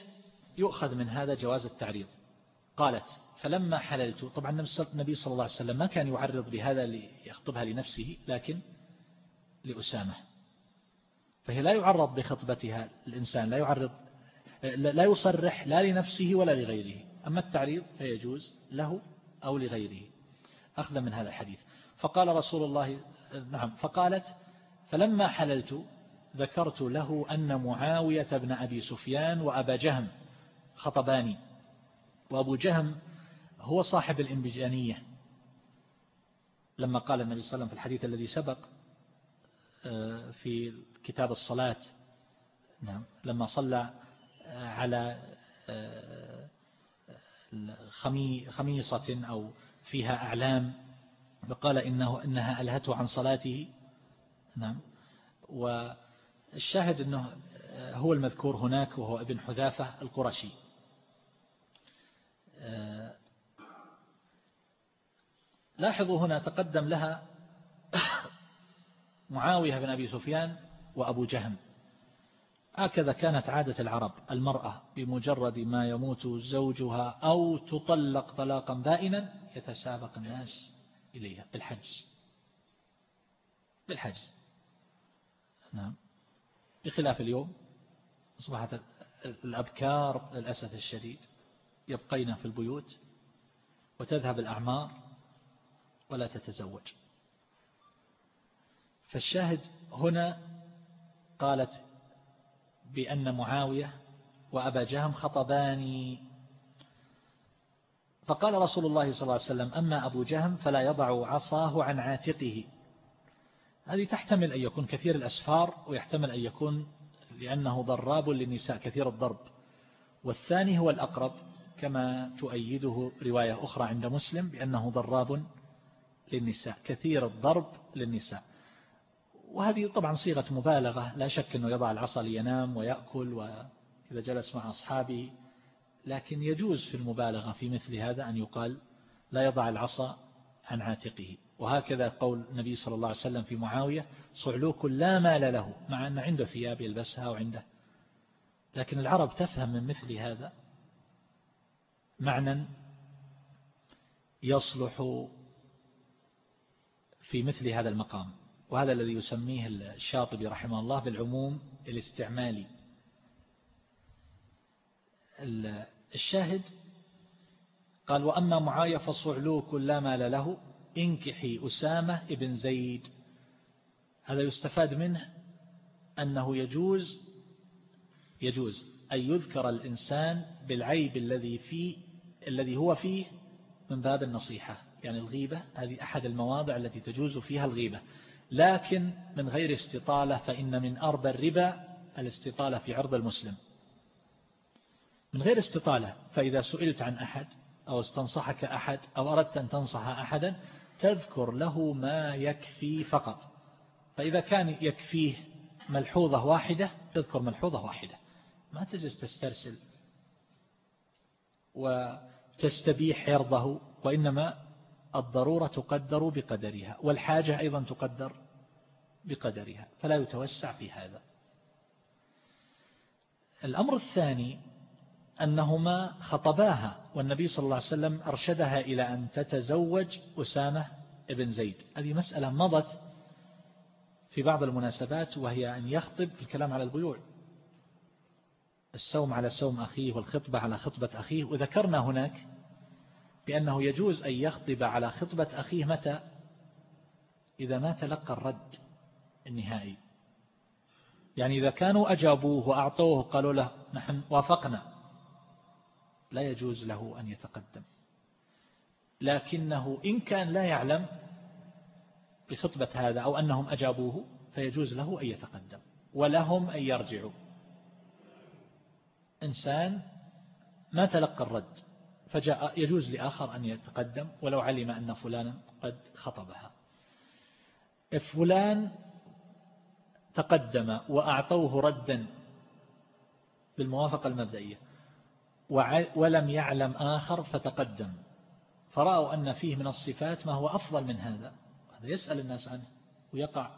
B: يؤخذ من هذا جواز التعريض. قالت فلما حللت طبعا النبي صلى الله عليه وسلم ما كان يعرض بهذا ليخطبها لنفسه لكن لأسامة. فهي لا يعرض بخطبتها الإنسان لا يعرض لا يصرح لا لنفسه ولا لغيره. أما التعريض فيجوز له أو لغيره. أخذ من هذا الحديث. فقال رسول الله نعم فقالت فلما حللت ذكرت له أن معاوية بن أبي سفيان وأبا جهم خطباني وأبو جهم هو صاحب الإنبجانية. لما قال النبي صلى الله عليه وسلم في الحديث الذي سبق في كتاب الصلاة. نعم. لما صلى آه، على آه، خميصة أو فيها أعلام فقال إنه إنها ألهته عن صلاته. نعم. والشاهد أنه هو المذكور هناك وهو ابن حذافة القرشي. لاحظوا هنا تقدم لها معاوية بن أبي سفيان وأبو جهم. هكذا كانت عادة العرب المرأة بمجرد ما يموت زوجها أو تطلق طلاقا بائنا يتسابق الناس إليها بالحج بالحج نعم. بخلاف اليوم أصبحت الأبكار للأسف الشديد يبقين في البيوت وتذهب الأعمار ولا تتزوج. فالشاهد هنا قالت بأن معاوية وأبا جهم خطباني فقال رسول الله صلى الله عليه وسلم أما أبو جهم فلا يضع عصاه عن عاتقه. هذه تحتمل أن يكون كثير الأسفار ويحتمل أن يكون لأنه ضراب للنساء كثير الضرب. والثاني هو الأقرب كما تؤيده رواية أخرى عند مسلم بأنه ضراب للنساء كثير الضرب للنساء. وهذه طبعا صيغة مبالغة. لا شك أنه يضع العصا لينام ويأكل وإذا جلس مع أصحابه. لكن يجوز في المبالغة في مثل هذا أن يقال لا يضع العصا عن عاتقه. وهكذا قول النبي صلى الله عليه وسلم في معاوية صعلوك لا مال له مع أن عنده ثياب يلبسها وعنده. لكن العرب تفهم من مثل هذا معنى يصلح في مثل هذا المقام. وهذا الذي يسميه الشاطبي رحمه الله بالعموم الاستعمالي. الشاهد قال وأما معاية فصعلوك لا مال له انكحي أسامة ابن زيد. هذا يستفاد منه أنه يجوز يجوز أن يذكر الإنسان بالعيب الذي فيه الذي هو فيه من باب النصيحة. يعني الغيبة هذه أحد المواضع التي تجوز فيها الغيبة. لكن من غير استطالة فإن من أرض الربا الاستطالة في عرض المسلم. من غير استطالة فإذا سئلت عن أحد أو استنصحك أحد أو أردت أن تنصح أحدا تذكر له ما يكفي فقط. فإذا كان يكفيه ملحوظة واحدة تذكر ملحوظة واحدة. ما تجلس تسترسل وتستبيح عرضه وإنما الضرورة تقدر بقدرها والحاجة أيضا تقدر. بقدرها فلا يتوسع في هذا. الأمر الثاني أنهما خطباها والنبي صلى الله عليه وسلم أرشدها إلى أن تتزوج أسامة ابن زيد. هذه مسألة مضت في بعض المناسبات وهي أن يخطب في الكلام على البيوع. السوم على سوم أخيه والخطبة على خطبة أخيه. وذكرنا هناك بأنه يجوز أن يخطب على خطبة أخيه متى؟ إذا ما تلقى الرد. النهائي. يعني إذا كانوا أجابوه وأعطوه قالوا له نحن وافقنا لا يجوز له أن يتقدم. لكنه إن كان لا يعلم بخطبة هذا أو أنهم أجابوه فيجوز له أن يتقدم ولهم أن يرجعوا. إنسان ما تلقى الرد فجاء يجوز لآخر أن يتقدم ولو علم أن فلانا قد خطبها. فلان تقدم وأعطوه ردا بالموافقة المبدئية. ولم يعلم آخر فتقدم. فرأوا أن فيه من الصفات ما هو أفضل من هذا. هذا يسأل الناس عنه ويقع.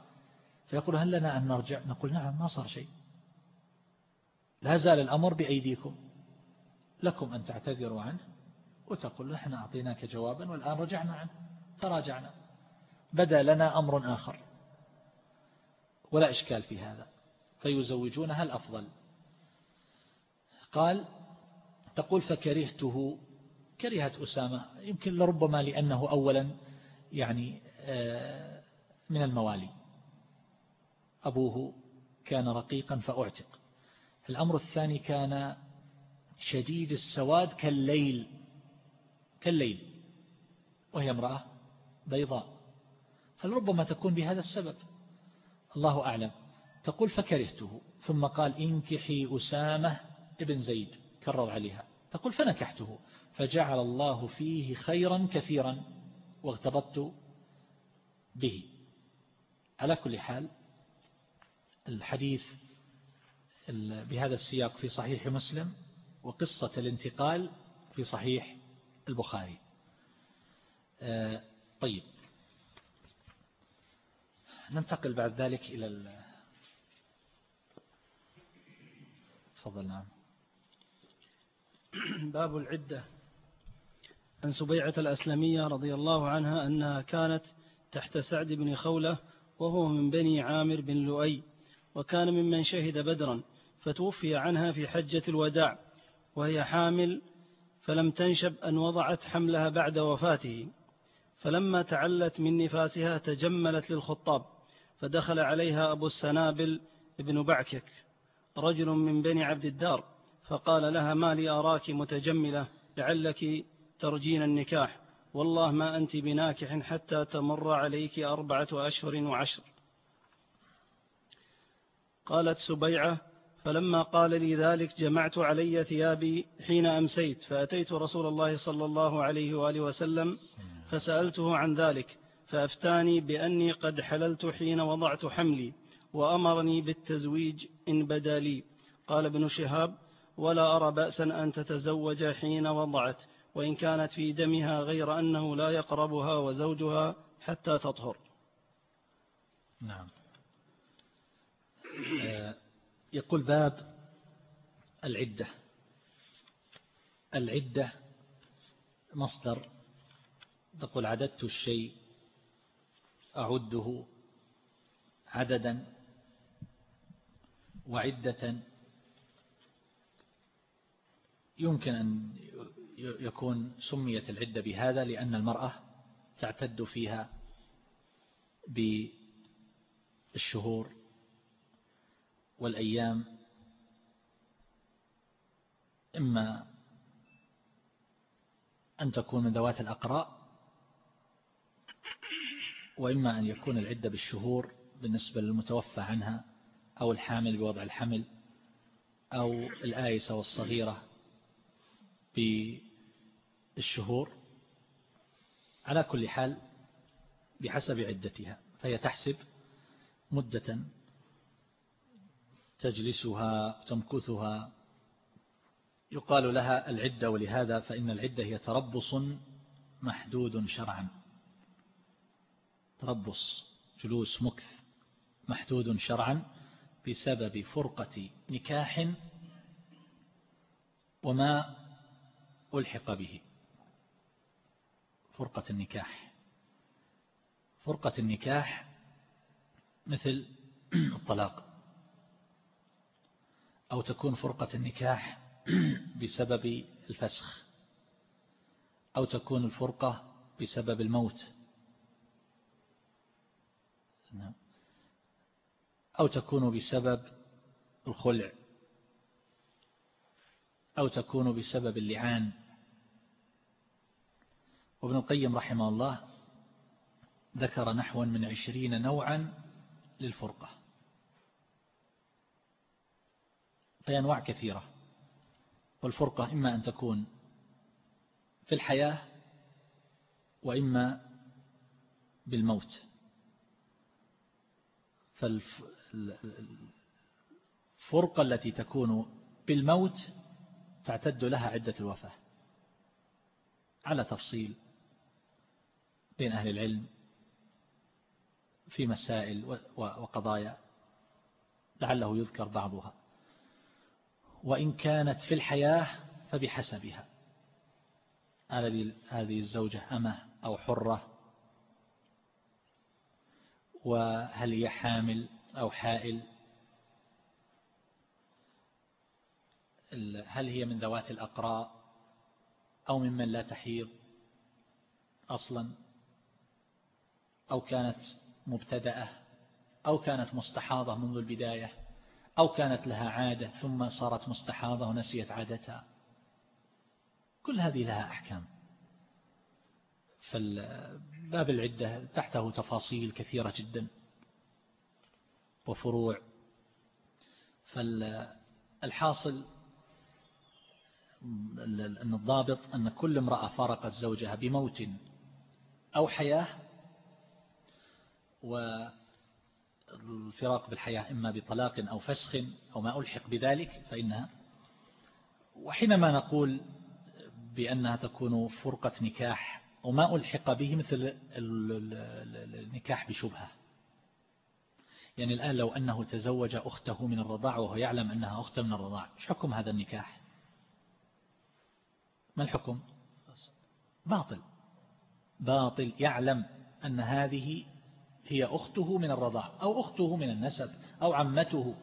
B: فيقول هل لنا أن نرجع؟ نقول نعم ما صار شيء. لا زال الأمر بأيديكم. لكم أن تعتذروا عنه وتقول نحن أعطيناك جوابا والآن رجعنا عنه. تراجعنا. بدا لنا أمر آخر. ولا إشكال في هذا فيزوجونها الأفضل. قال تقول فكرهته كرهت أسامة يمكن لربما لأنه أولا يعني آه، من الموالي. أبوه كان رقيقا فأعتق. الأمر الثاني كان شديد السواد كالليل كالليل وهي امرأة بيضاء. فلربما تكون بهذا السبب. الله أعلم. تقول فكرهته ثم قال انكحي أسامة ابن زيد كرر عليها. تقول فنكحته فجعل الله فيه خيرا كثيرا واغتبطت به. على كل حال الحديث بهذا السياق في صحيح مسلم وقصة الانتقال في صحيح البخاري. آه، طيب. ننتقل بعد ذلك إلى ال... تفضل نعم.
A: باب العدة. عن سبيعة الأسلمية رضي الله عنها أنها كانت تحت سعد بن خولة وهو من بني عامر بن لؤي وكان ممن شهد بدرا فتوفي عنها في حجة الوداع وهي حامل فلم تنشب أن وضعت حملها بعد وفاته فلما تعلت من نفاسها تجملت للخطاب. فدخل عليها أبو السنابل ابن بعكك رجل من بني عبد الدار فقال لها ما لي أراك متجملة لعلك ترجين النكاح؟ والله ما أنت بناكح حتى تمر عليك أربعة أشهر وعشر. قالت سبيعة فلما قال لي ذلك جمعت علي ثيابي حين أمسيت فأتيت رسول الله صلى الله عليه وآله وسلم فسألته عن ذلك. فأفتاني بأني قد حللت حين وضعت حملي وأمرني بالتزويج إن بدا لي. قال ابن شهاب ولا أرى بأسا أن تتزوج حين وضعت وإن كانت في دمها غير أنه لا يقربها وزوجها حتى تطهر.
B: نعم. آه، يقول باب العدة. العدة مصدر. تقول عددت الشيء أعده عددا وعدة. يمكن أن يكون سميت العدة بهذا لأن المرأة تعتد فيها بالشهور والأيام إما أن تكون من ذوات الأقراء وإما أن يكون العدة بالشهور بالنسبة للمتوفى عنها أو الحامل بوضع الحمل أو الآيسة والصغيرة بالشهور. على كل حال بحسب عدتها فهي تحسب مدة تجلسها تمكثها. يقال لها العدة ولهذا فإن العدة هي تربص محدود شرعا. تربص جلوس مكث محدود شرعا بسبب فرقة نكاح وما ألحق به. فرقة النكاح. فرقة النكاح مثل الطلاق. أو تكون فرقة النكاح بسبب الفسخ. أو تكون الفرقة بسبب الموت. أو تكون بسبب الخلع. أو تكون بسبب اللعان. وابن القيم رحمه الله ذكر نحو من عشرين نوعا للفرقة. في أنواع كثيرة. والفرقة إما أن تكون في الحياة وإما بالموت. فالفرقة التي تكون بالموت تعتد لها عدة الوفاة. على تفصيل بين أهل العلم في مسائل وقضايا لعله يذكر بعضها. وإن كانت في الحياة فبحسبها. هذه الزوجة أمة أو حرة وهل هي حامل أو حائل؟ هل هي من ذوات الأقراء أو ممن لا تحيض أصلا؟ أو كانت مبتدأة؟ أو كانت مستحاضة منذ البداية؟ أو كانت لها عادة ثم صارت مستحاضة ونسيت عادتها؟ كل هذه لها أحكام. فالباب العدة تحته تفاصيل كثيرة جدا وفروع. فالحاصل أن الضابط أن كل امرأة فارقت زوجها بموت أو حياة والفراق بالحياة إما بطلاق أو فسخ أو ما ألحق بذلك فإنها. وحينما نقول بأنها تكون فرقة نكاح وما ألحق به مثل النكاح بشبهة. يعني الآن لو أنه تزوج أخته من الرضاع وهو يعلم أنها أخت من الرضاع إيش حكم هذا النكاح؟ ما الحكم؟ باطل. باطل يعلم أن هذه هي أخته من الرضاع أو أخته من النسب أو عمته.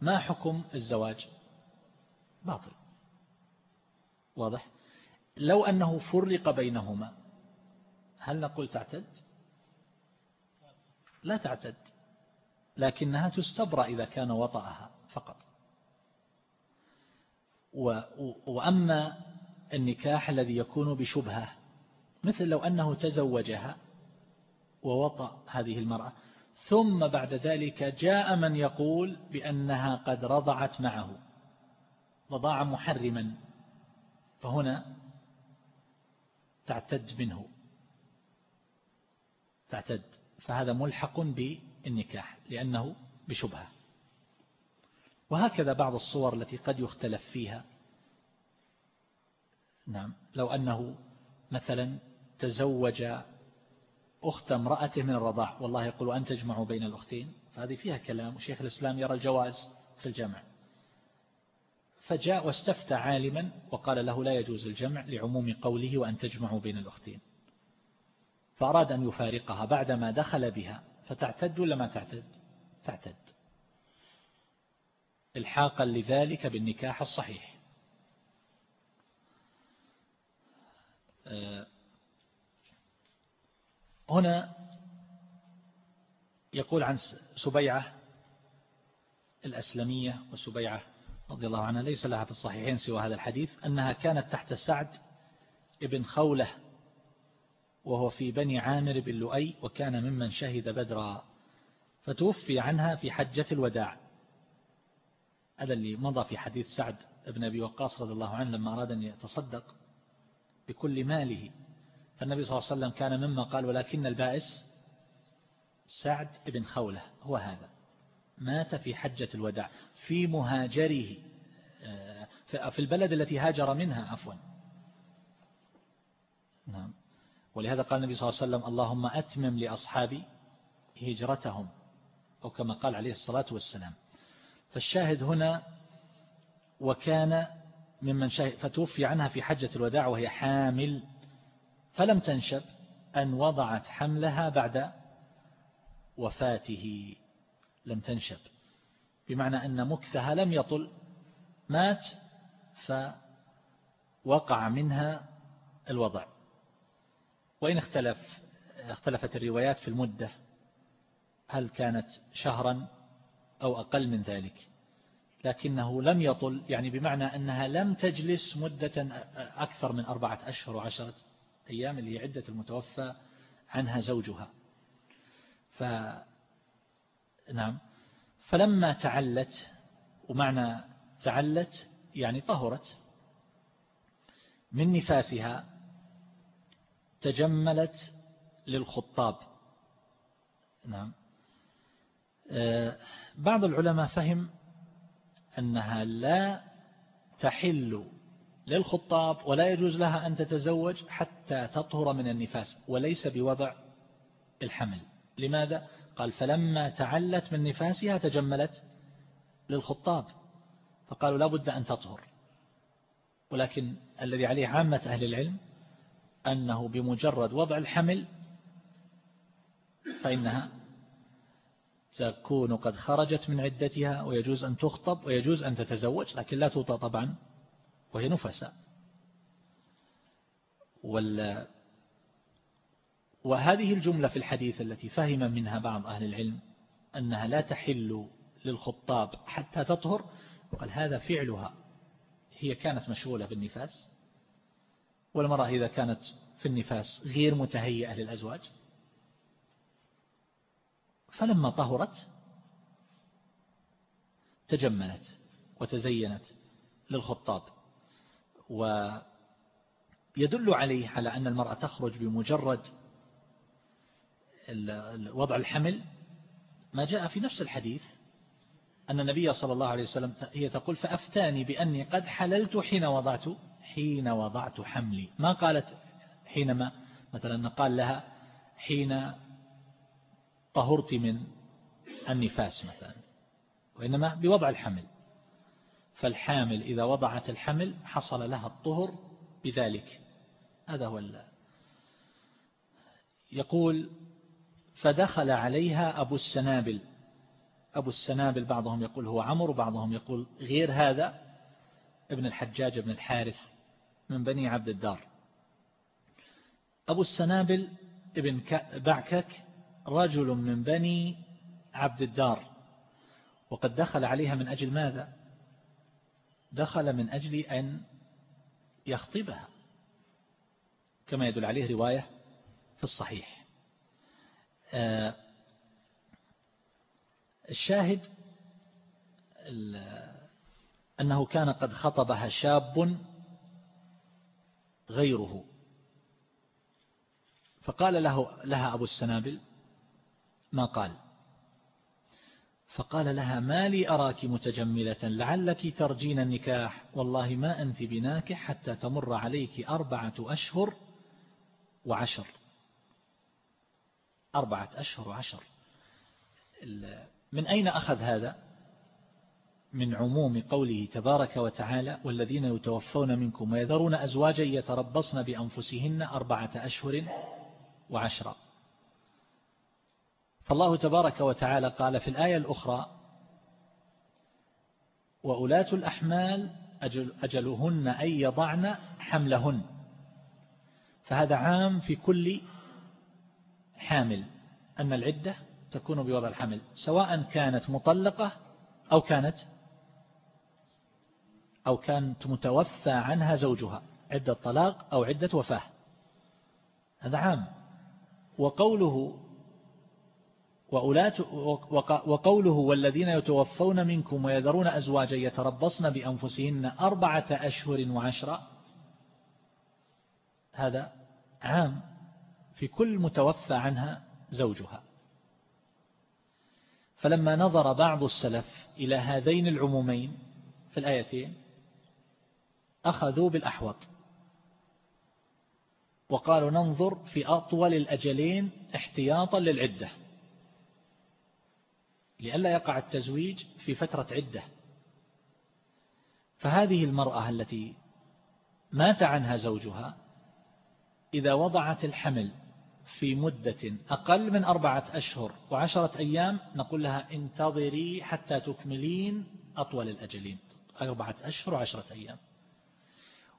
B: ما حكم الزواج؟ باطل. واضح؟ لو أنه فرق بينهما هل نقول تعتد؟ لا تعتد لكنها تستبرأ إذا كان وطأها فقط. وأما النكاح الذي يكون بشبهة مثل لو أنه تزوجها ووطأ هذه المرأة ثم بعد ذلك جاء من يقول بأنها قد رضعت معه رضاعا محرما فهنا تعتد منه. تعتد فهذا ملحق بالنكاح لأنه بشبهة. وهكذا بعض الصور التي قد يختلف فيها. نعم لو أنه مثلا تزوج أخت امرأته من الرضاع والله يقول أن تجمعوا بين الأختين فهذه فيها كلام وشيخ الإسلام يرى الجواز في الجمع. فجاء واستفتى عالما وقال له لا يجوز الجمع لعموم قوله وأن تجمعوا بين الأختين. فأراد أن يفارقها بعدما دخل بها فتعتد ولا ما تعتد؟ تعتد. إلحاقا لذلك بالنكاح الصحيح. آه، هنا يقول عن سبيعة الأسلمية وسبيعة رضي الله عنها ليس لها في الصحيحين سوى هذا الحديث أنها كانت تحت سعد ابن خولة وهو في بني عامر بن لؤي وكان ممن شهد بدرا. فتوفي عنها في حجة الوداع. هذا اللي مضى في حديث سعد بن أبي وقاص رضي الله عنه لما أراد أن يتصدق بكل ماله. فالنبي صلى الله عليه وسلم كان مما قال ولكن البائس سعد بن خولة. هو هذا. مات في حجة الوداع في مهاجره. آه، في البلد التي هاجر منها عفوا. نعم. ولهذا قال النبي صلى الله عليه وسلم اللهم أتمم لأصحابي هجرتهم. أو كما قال عليه الصلاة والسلام. فالشاهد هنا وكان ممن فتوفي عنها في حجة الوداع وهي حامل. فلم تنشب أن وضعت حملها بعد وفاته. لم تنشب. بمعنى أن مكثها لم يطل مات فوقع منها الوضع. وإن اختلف اختلفت الروايات في المدة هل كانت شهرا أو أقل من ذلك؟ لكنه لم يطل يعني بمعنى أنها لم تجلس مدة أكثر من أربعة أشهر وعشرة أيام اللي هي عدة المتوفى عنها زوجها. ف نعم. فلما تعلت ومعنى تعلت يعني طهرت من نفاسها تجملت للخطاب. نعم. آه، بعض العلماء فهم أنها لا تحل للخطاب ولا يجوز لها أن تتزوج حتى تطهر من النفاس وليس بوضع الحمل. لماذا؟ قال فلما تعلت من نفاسها تجملت للخطاب. فقالوا لا بد أن تطهر. ولكن الذي عليه عامة أهل العلم أنه بمجرد وضع الحمل فإنها تكون قد خرجت من عدتها ويجوز أن تخطب ويجوز أن تتزوج لكن لا توطى طبعا وهي نفساء. وال وهذه الجملة في الحديث التي فهم منها بعض أهل العلم أنها لا تحل للخطاب حتى تطهر وقال هذا فعلها هي كانت مشغولة بالنفاس. والمرأة إذا كانت في النفاس غير متهيئة للأزواج فلما طهرت تجملت وتزينت للخطاب ويدل عليه على أن المرأة تخرج بمجرد وضع الحمل. ما جاء في نفس الحديث أن النبي صلى الله عليه وسلم هي تقول فأفتاني بأني قد حللت حين وضعت حين وضعت حملي. ما قالت حينما مثلا قال لها حين طهرت من النفاس مثلا وإنما بوضع الحمل. فالحامل إذا وضعت الحمل حصل لها الطهر بذلك. هذا هو يقول فدخل عليها أبو السنابل. أبو السنابل بعضهم يقول هو عمرو وبعضهم يقول غير هذا ابن الحجاج بن الحارث. من بني عبد الدار. أبو السنابل ابن بعكك رجل من بني عبد الدار. وقد دخل عليها من أجل ماذا؟ دخل من أجل أن يخطبها كما يدل عليه رواية في الصحيح. آه، الشاهد أنه كان قد خطبها شاب غيره. فقال له لها أبو السنابل ما قال؟ فقال لها ما لي أراك متجملة لعلك ترجين النكاح؟ والله ما أنت بناكح حتى تمر عليك أربعة أشهر وعشر. أربعة أشهر وعشر. من أين أخذ هذا؟ من عموم قوله تبارك وتعالى والذين يتوفون منكم ويذرون أزواجا يتربصن بأنفسهن أربعة أشهر وعشرة. فالله تبارك وتعالى قال في الآية الأخرى وأولاة الأحمال أجل أجلهن أن يضعن حملهن. فهذا عام في كل حامل أن العدة تكون بوضع الحمل سواء كانت مطلقة أو كانت أو كانت متوفى عنها زوجها عدة طلاق أو عدة وفاة. هذا عام. وقوله وقوله والذين يتوفون منكم ويذرون أزواجا يتربصن بأنفسهن أربعة أشهر وعشرة هذا عام في كل متوفى عنها زوجها. فلما نظر بعض السلف إلى هذين العمومين في الآيتين أخذوا بالأحوط. وقالوا ننظر في أطول الأجلين احتياطا للعدة. لئلا يقع التزويج في فترة عدة. فهذه المرأة التي مات عنها زوجها إذا وضعت الحمل في مدة أقل من أربعة أشهر وعشرة أيام نقول لها انتظري حتى تكملين أطول الأجلين أربعة أشهر وعشرة أيام.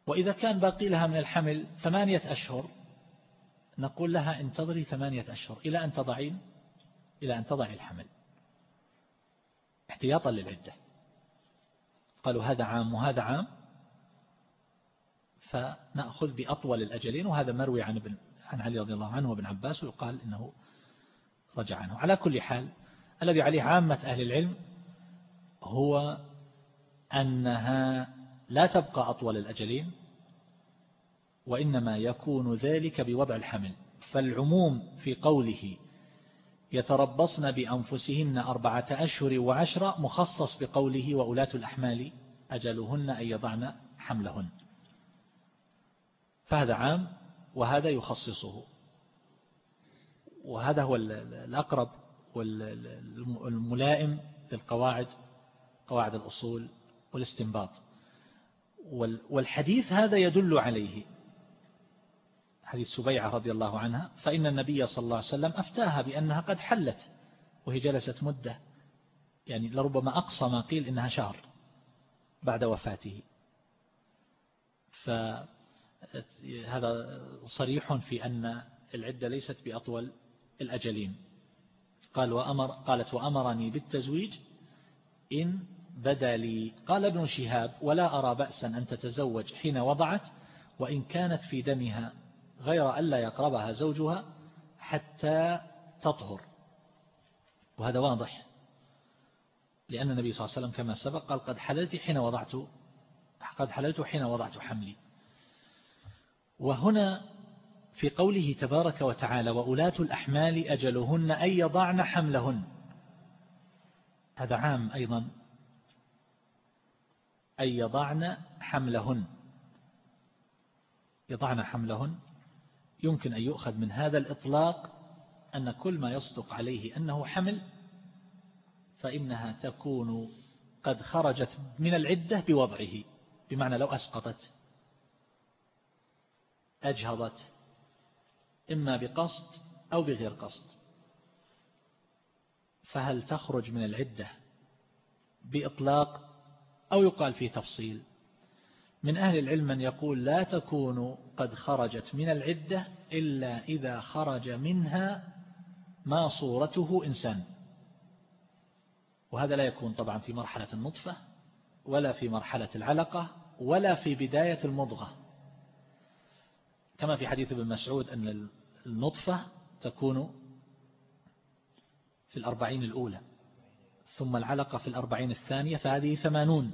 B: وإذا كان باقي لها من الحمل ثمانية أشهر نقول لها انتظري ثمانية أشهر إلى أن تضعين إلى أن تضعي الحمل. احتياطا للعدة. قالوا هذا عام وهذا عام فنأخذ بأطول الأجلين وهذا مروي عن ابن عن علي رضي الله عنه وابن عباس ويقال إنه رجع عنه. على كل حال الذي عليه عامة أهل العلم هو أنها لا تبقى أطول الأجلين وإنما يكون ذلك بوضع الحمل. فالعموم في قوله يتربصن بأنفسهن أربعة أشهر وعشرة مخصص بقوله وأولاة الأحمال أجلهن أن يضعن حملهن. فهذا عام وهذا يخصصه. وهذا هو الأقرب والملائم للقواعد قواعد الأصول والإستنباط. والحديث هذا يدل عليه. حديث سبيعة رضي الله عنها فإن النبي صلى الله عليه وسلم أفتاها بأنها قد حلت وهي جلست مدة يعني لربما أقصى ما قيل إنها شهر بعد وفاته. فهذا صريح في أن العدة ليست بأطول الأجلين. قال وأمر قالت وأمرني بالتزويج إن بدا لي. قال ابن شهاب ولا أرى بأسا أن تتزوج حين وضعت وإن كانت في دمها غير ألا يقربها زوجها حتى تطهر. وهذا واضح لأن النبي صلى الله عليه وسلم كما سبق قال قد حللت حين وضعت قد حللت حين وضعت حملي. وهنا في قوله تبارك وتعالى وأولاة الأحمال أجلهن أن يضعن حملهن. هذا عام أيضا. أن يضعن حملهن. يضعن حملهن. يمكن أن يؤخذ من هذا الإطلاق أن كل ما يصدق عليه أنه حمل فإنها تكون قد خرجت من العدة بوضعه بمعنى لو أسقطت أجهضت إما بقصد أو بغير قصد. فهل تخرج من العدة بإطلاق أو يقال فيه تفصيل. من أهل العلم من يقول لا تكون قد خرجت من العدة إلا إذا خرج منها ما صورته إنسان. وهذا لا يكون طبعا في مرحلة النطفة ولا في مرحلة العلقة ولا في بداية المضغة. كما في حديث ابن مسعود أن النطفة تكون في الأربعين الأولى. ثم العلقة في الأربعين الثانية فهذه ثمانون.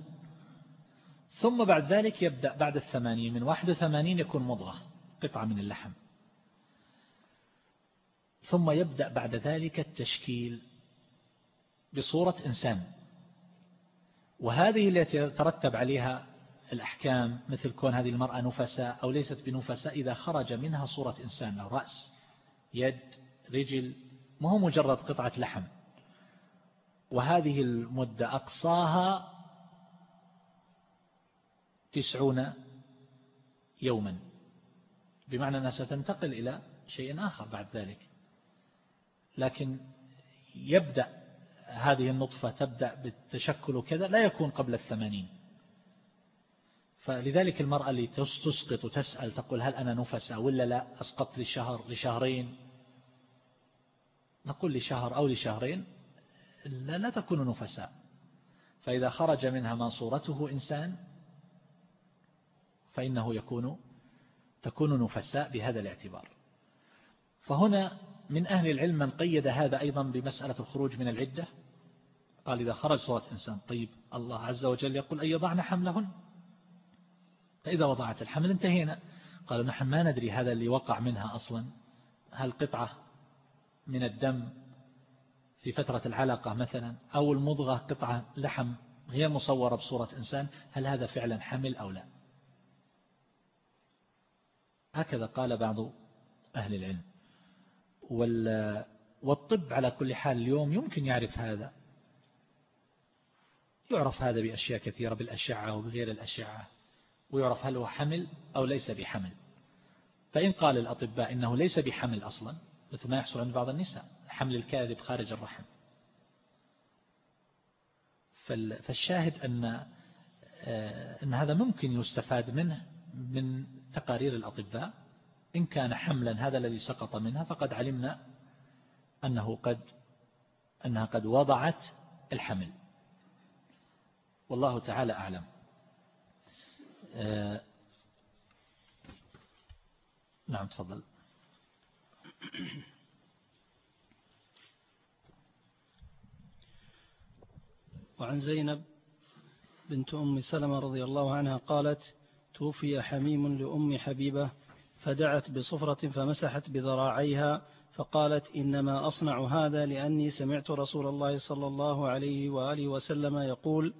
B: ثم بعد ذلك يبدأ بعد الثمانين من واحد وثمانين يكون مضغة قطعة من اللحم. ثم يبدأ بعد ذلك التشكيل بصورة إنسان. وهذه التي يترتب عليها الأحكام مثل كون هذه المرأة نفساء أو ليست بنفساء إذا خرج منها صورة إنسان أو رأس يد رجل ما هو مجرد قطعة لحم. وهذه المدة أقصاها تسعون يوما. بمعنى أنها ستنتقل إلى شيء آخر بعد ذلك. لكن يبدأ هذه النطفة تبدأ بالتشكل كذا لا يكون قبل الثمانين. فلذلك المرأة اللي تسقط وتسأل تقول هل أنا نفسة ولا لا؟ أسقطت لشهر لشهرين. نقول لشهر أو لشهرين. لا, لا تكون نفساء. فإذا خرج منها ما صورته إنسان فإنه يكون تكون نفساء بهذا الاعتبار. فهنا من أهل العلم من قيد هذا أيضا بمسألة الخروج من العدة. قال إذا خرج صورة إنسان طيب الله عز وجل يقول أن يضعن حملهن؟ فإذا وضعت الحمل انتهينا. قال نحن ما ندري هذا اللي وقع منها أصلا. هل قطعة من الدم في فترة العلاقة مثلا أو المضغة قطعة لحم غير مصورة بصورة إنسان هل هذا فعلا حمل أو لا؟ هكذا قال بعض أهل العلم. والطب على كل حال اليوم يمكن يعرف هذا. يعرف هذا بأشياء كثيرة بالأشعة وبغير الأشعة. ويعرف هل هو حمل أو ليس بحمل. فإن قال الأطباء إنه ليس بحمل أصلا مثل ما يحصل عند بعض النساء. حمل الكاذب خارج الرحم. فالشاهد أن آه، أن هذا ممكن يستفاد منه من تقارير الأطباء. إن كان حملا هذا الذي سقط منها فقد علمنا أنه قد أنها قد وضعت الحمل. والله تعالى أعلم. آه، نعم تفضل.
A: وعن زينب بنت أم سلمة رضي الله عنها قالت توفي حميم لأم حبيبة فدعت بصفرة فمسحت بذراعيها فقالت إنما أصنع هذا لأني سمعت رسول الله صلى الله عليه وآله وسلم يقول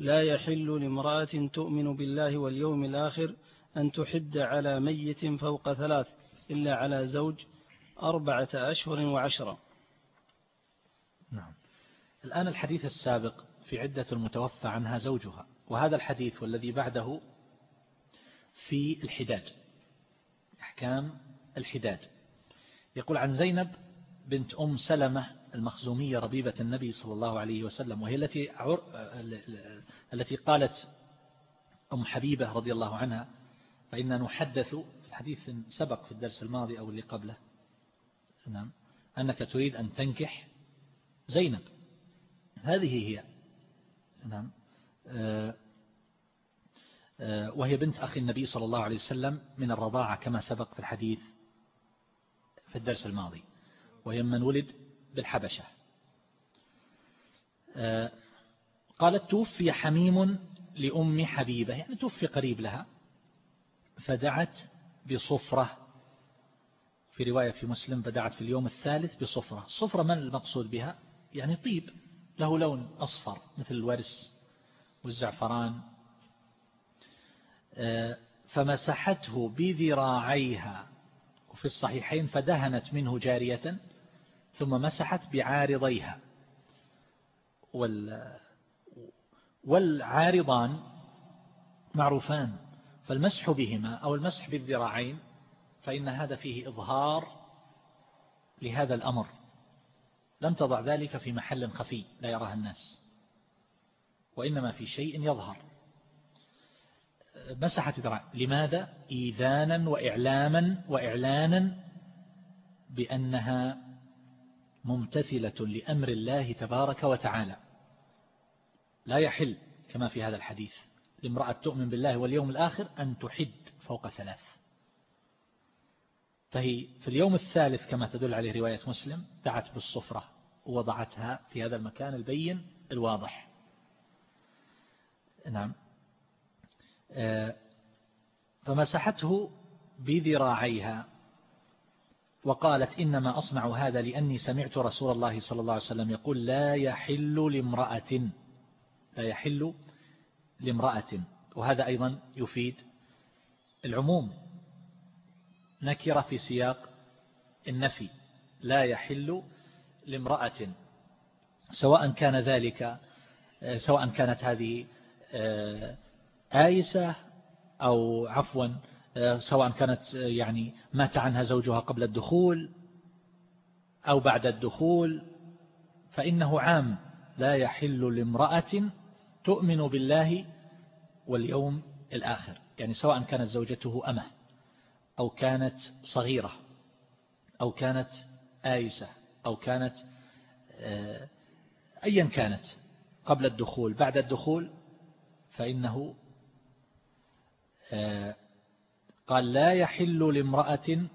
A: لا يحل لامرأة تؤمن بالله واليوم الآخر أن تحد على ميت فوق ثلاث إلا على زوج أربعة أشهر وعشرة
B: الآن الحديث السابق في عدة المتوفى عنها زوجها وهذا الحديث والذي بعده في الحداد أحكام الحداد. يقول عن زينب بنت أم سلمة المخزومية ربيبة النبي صلى الله عليه وسلم وهي التي التي قالت أم حبيبة رضي الله عنها فإننا نحدث الحديث سبق في الدرس الماضي أو اللي قبله نعم أنك تريد أن تنكح زينب. هذه هي. نعم. آه، آه، وهي بنت أخي النبي صلى الله عليه وسلم من الرضاعة كما سبق في الحديث في الدرس الماضي وهي من ولد بالحبشة. آه، قالت توفي حميم لأم حبيبة يعني توفي قريب لها فدعت بصفرة. في رواية في مسلم فدعت في اليوم الثالث بصفرة. صفرة من المقصود بها؟ يعني طيب. له لون أصفر مثل الورس والزعفران. آه، فمسحته بذراعيها. وفي الصحيحين فدهنت منه جارية ثم مسحت بعارضيها. والعارضان معروفان فالمسح بهما أو المسح بالذراعين فإن هذا فيه إظهار لهذا الأمر. لم تضع ذلك في محل خفي لا يراها الناس وإنما في شيء يظهر. مسحت الذراع لماذا؟ إيذانا وإعلاما وإعلانا بأنها ممتثلة لأمر الله تبارك وتعالى. لا يحل كما في هذا الحديث لامرأة تؤمن بالله واليوم الآخر أن تحد فوق ثلاث. فهي في اليوم الثالث كما تدل عليه رواية مسلم دعت بالصفرة ووضعتها في هذا المكان البين الواضح. نعم. آه، فمسحته بذراعيها وقالت إنما أصنع هذا لأني سمعت رسول الله صلى الله عليه وسلم يقول لا يحل لامرأة لا يحل لامرأة. وهذا أيضا يفيد العموم. نكرة في سياق النفي لا يحل لامرأة سواء كان ذلك آه، سواء كانت هذه آه، آيسة أو عفوا آه، سواء كانت يعني مات عنها زوجها قبل الدخول أو بعد الدخول فإنه عام لا يحل لامرأة تؤمن بالله واليوم الآخر يعني سواء كانت زوجته أمه. أو كانت صغيرة أو كانت آيسة أو كانت آه، أيا كانت قبل الدخول. بعد الدخول فإنه آه، قال لا يحل لامرأة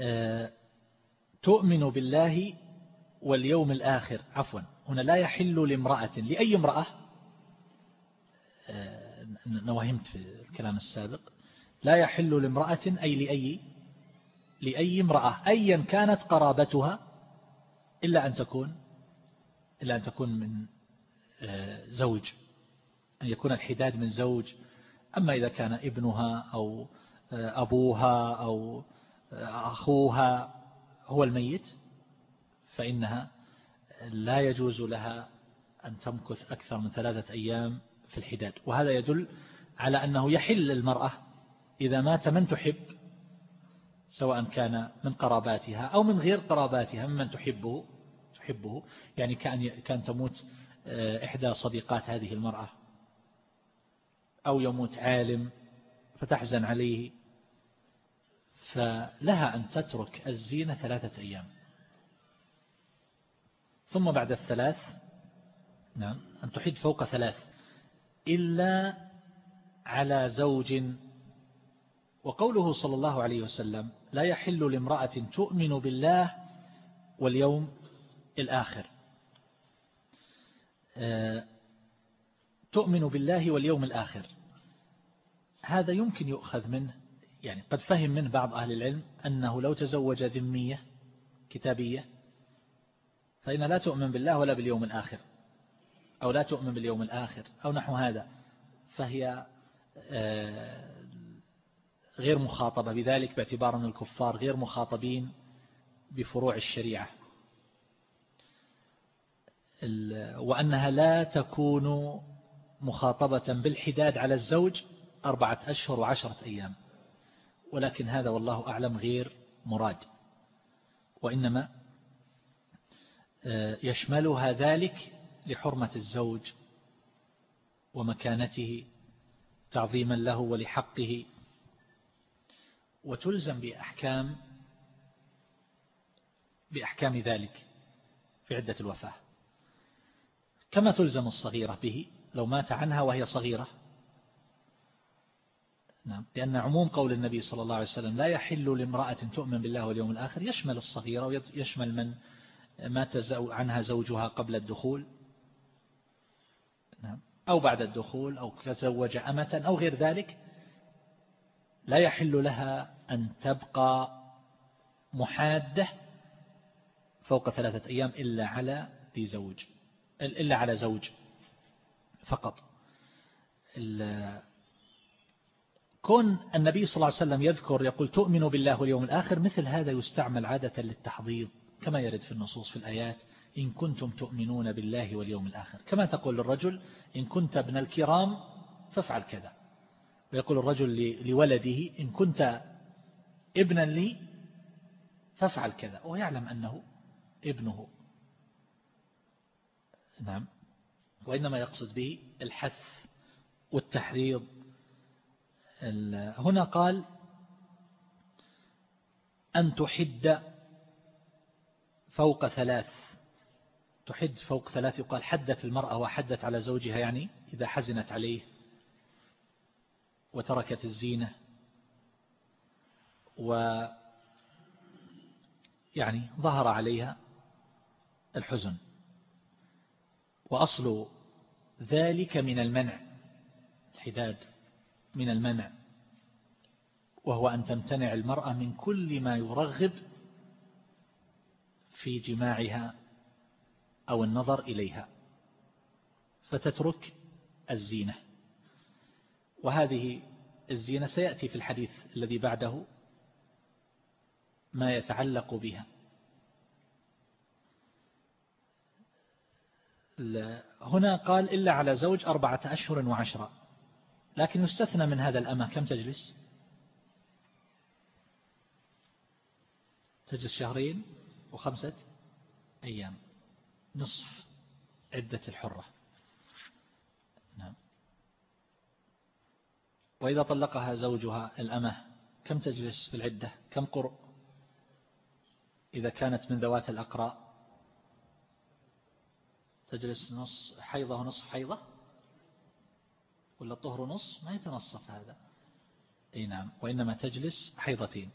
B: آه، تؤمن بالله واليوم الآخر. عفوا هنا لا يحل لامرأة لأي امرأة نوهمت في الكلام السابق. لا يحل لامرأة أي لأي لأي امرأة أيا كانت قرابتها إلا أن تكون إلا أن تكون من آه، زوج أن يكون الحداد من زوج. أما إذا كان ابنها أو آه، أبوها أو آه، أخوها هو الميت فإنها لا يجوز لها أن تمكث أكثر من ثلاثة أيام في الحداد. وهذا يدل على أنه يحل المرأة إذا مات من تحب سواء كان من قراباتها أو من غير قراباتها ممن تحبه تحبه يعني كأن كان تموت آه، إحدى صديقات هذه المرأة أو يموت عالم فتحزن عليه فلها أن تترك الزينة ثلاثة أيام. ثم بعد الثلاث نعم أن تحد فوق ثلاث إلا على زوج وقوله صلى الله عليه وسلم لا يحل لامرأة تؤمن بالله واليوم الآخر. آه، تؤمن بالله واليوم الآخر. هذا يمكن يؤخذ منه يعني قد فهم منه بعض أهل العلم أنه لو تزوج ذمية كتابية فإن لا تؤمن بالله ولا باليوم الآخر أو لا تؤمن باليوم الآخر أو نحو هذا فهي آه، غير مخاطبة بذلك باعتبار أن الكفار غير مخاطبين بفروع الشريعة. وأنها لا تكون مخاطبة بالحداد على الزوج أربعة أشهر وعشرة أيام. ولكن هذا والله أعلم غير مراد. وإنما آه، يشملها ذلك لحرمة الزوج ومكانته تعظيما له ولحقه وتلزم بأحكام بأحكام ذلك في عدة الوفاة. كما تلزم الصغيرة به لو مات عنها وهي صغيرة. نعم لأن عموم قول النبي صلى الله عليه وسلم لا يحل لامرأة تؤمن بالله واليوم الآخر يشمل الصغيرة ويشمل من مات عنها زوجها قبل الدخول. نعم أو بعد الدخول أو تزوج أمة أو غير ذلك. لا يحل لها أن تبقى محادة فوق ثلاثة أيام إلا على ذي زوج إلا على زوج فقط. كون النبي صلى الله عليه وسلم يذكر يقول تؤمن بالله واليوم الآخر مثل هذا يستعمل عادة للتحضيض كما يرد في النصوص في الآيات إن كنتم تؤمنون بالله واليوم الآخر. كما تقول للرجل إن كنت ابن الكرام فافعل كذا. ويقول الرجل لولده إن كنت ابنا لي فافعل كذا. ويعلم أنه ابنه. نعم. وإنما يقصد به الحث والتحريض. هنا قال أن تحد فوق ثلاث. تحد فوق ثلاث يقال حدت المرأة وحدت على زوجها يعني إذا حزنت عليه. وتركت الزينة. و يعني ظهر عليها الحزن. وأصل ذلك من المنع الحداد من المنع. وهو أن تمتنع المرأة من كل ما يرغب في جماعها أو النظر إليها فتترك الزينة. وهذه الزينة سيأتي في الحديث الذي بعده ما يتعلق بها. هنا قال إلا على زوج أربعة أشهر وعشرة. لكن يستثنى من هذا الأمة. كم تجلس؟ تجلس شهرين وخمسة أيام نصف عدة الحرة نعم وإذا طلقها زوجها الأمة كم تجلس في العدة؟ كم قرء؟ إذا كانت من ذوات الأقراء تجلس نص حيضة ونصف حيضة؟ ولا طهر ونص ما يتنصف هذا. أي نعم. وإنما تجلس حيضتين.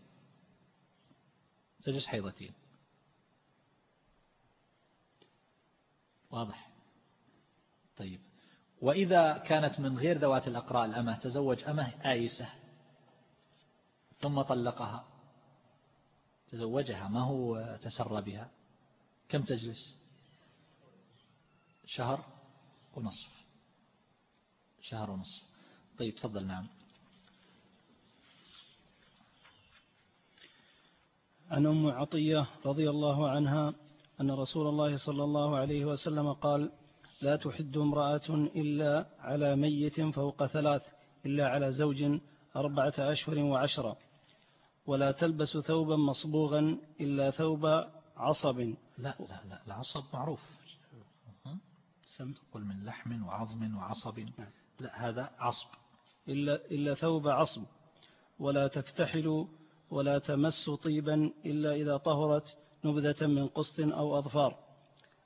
B: تجلس حيضتين. واضح؟ طيب. وإذا كانت من غير ذوات الأقراء الأمة تزوج أمة آيسة ثم طلقها تزوجها ما هو تسرى بها؟ كم تجلس؟ شهر ونصف. شهر ونصف. طيب تفضل نعم.
A: عن أم عطية رضي الله عنها أن رسول الله صلى الله عليه وسلم قال لا تحد امرأة إلا على ميت فوق ثلاث إلا على زوج أربعة أشهر وعشرة ولا تلبس ثوبا مصبوغا إلا ثوب عصب.
B: لا لا لا العصب معروف. قل من لحم وعظم وعصب. نعم. لا هذا عصب.
A: إلا, إلا ثوب عصب. ولا تكتحل ولا تمس طيبا إلا إذا طهرت نبذة من قسط أو أظفار.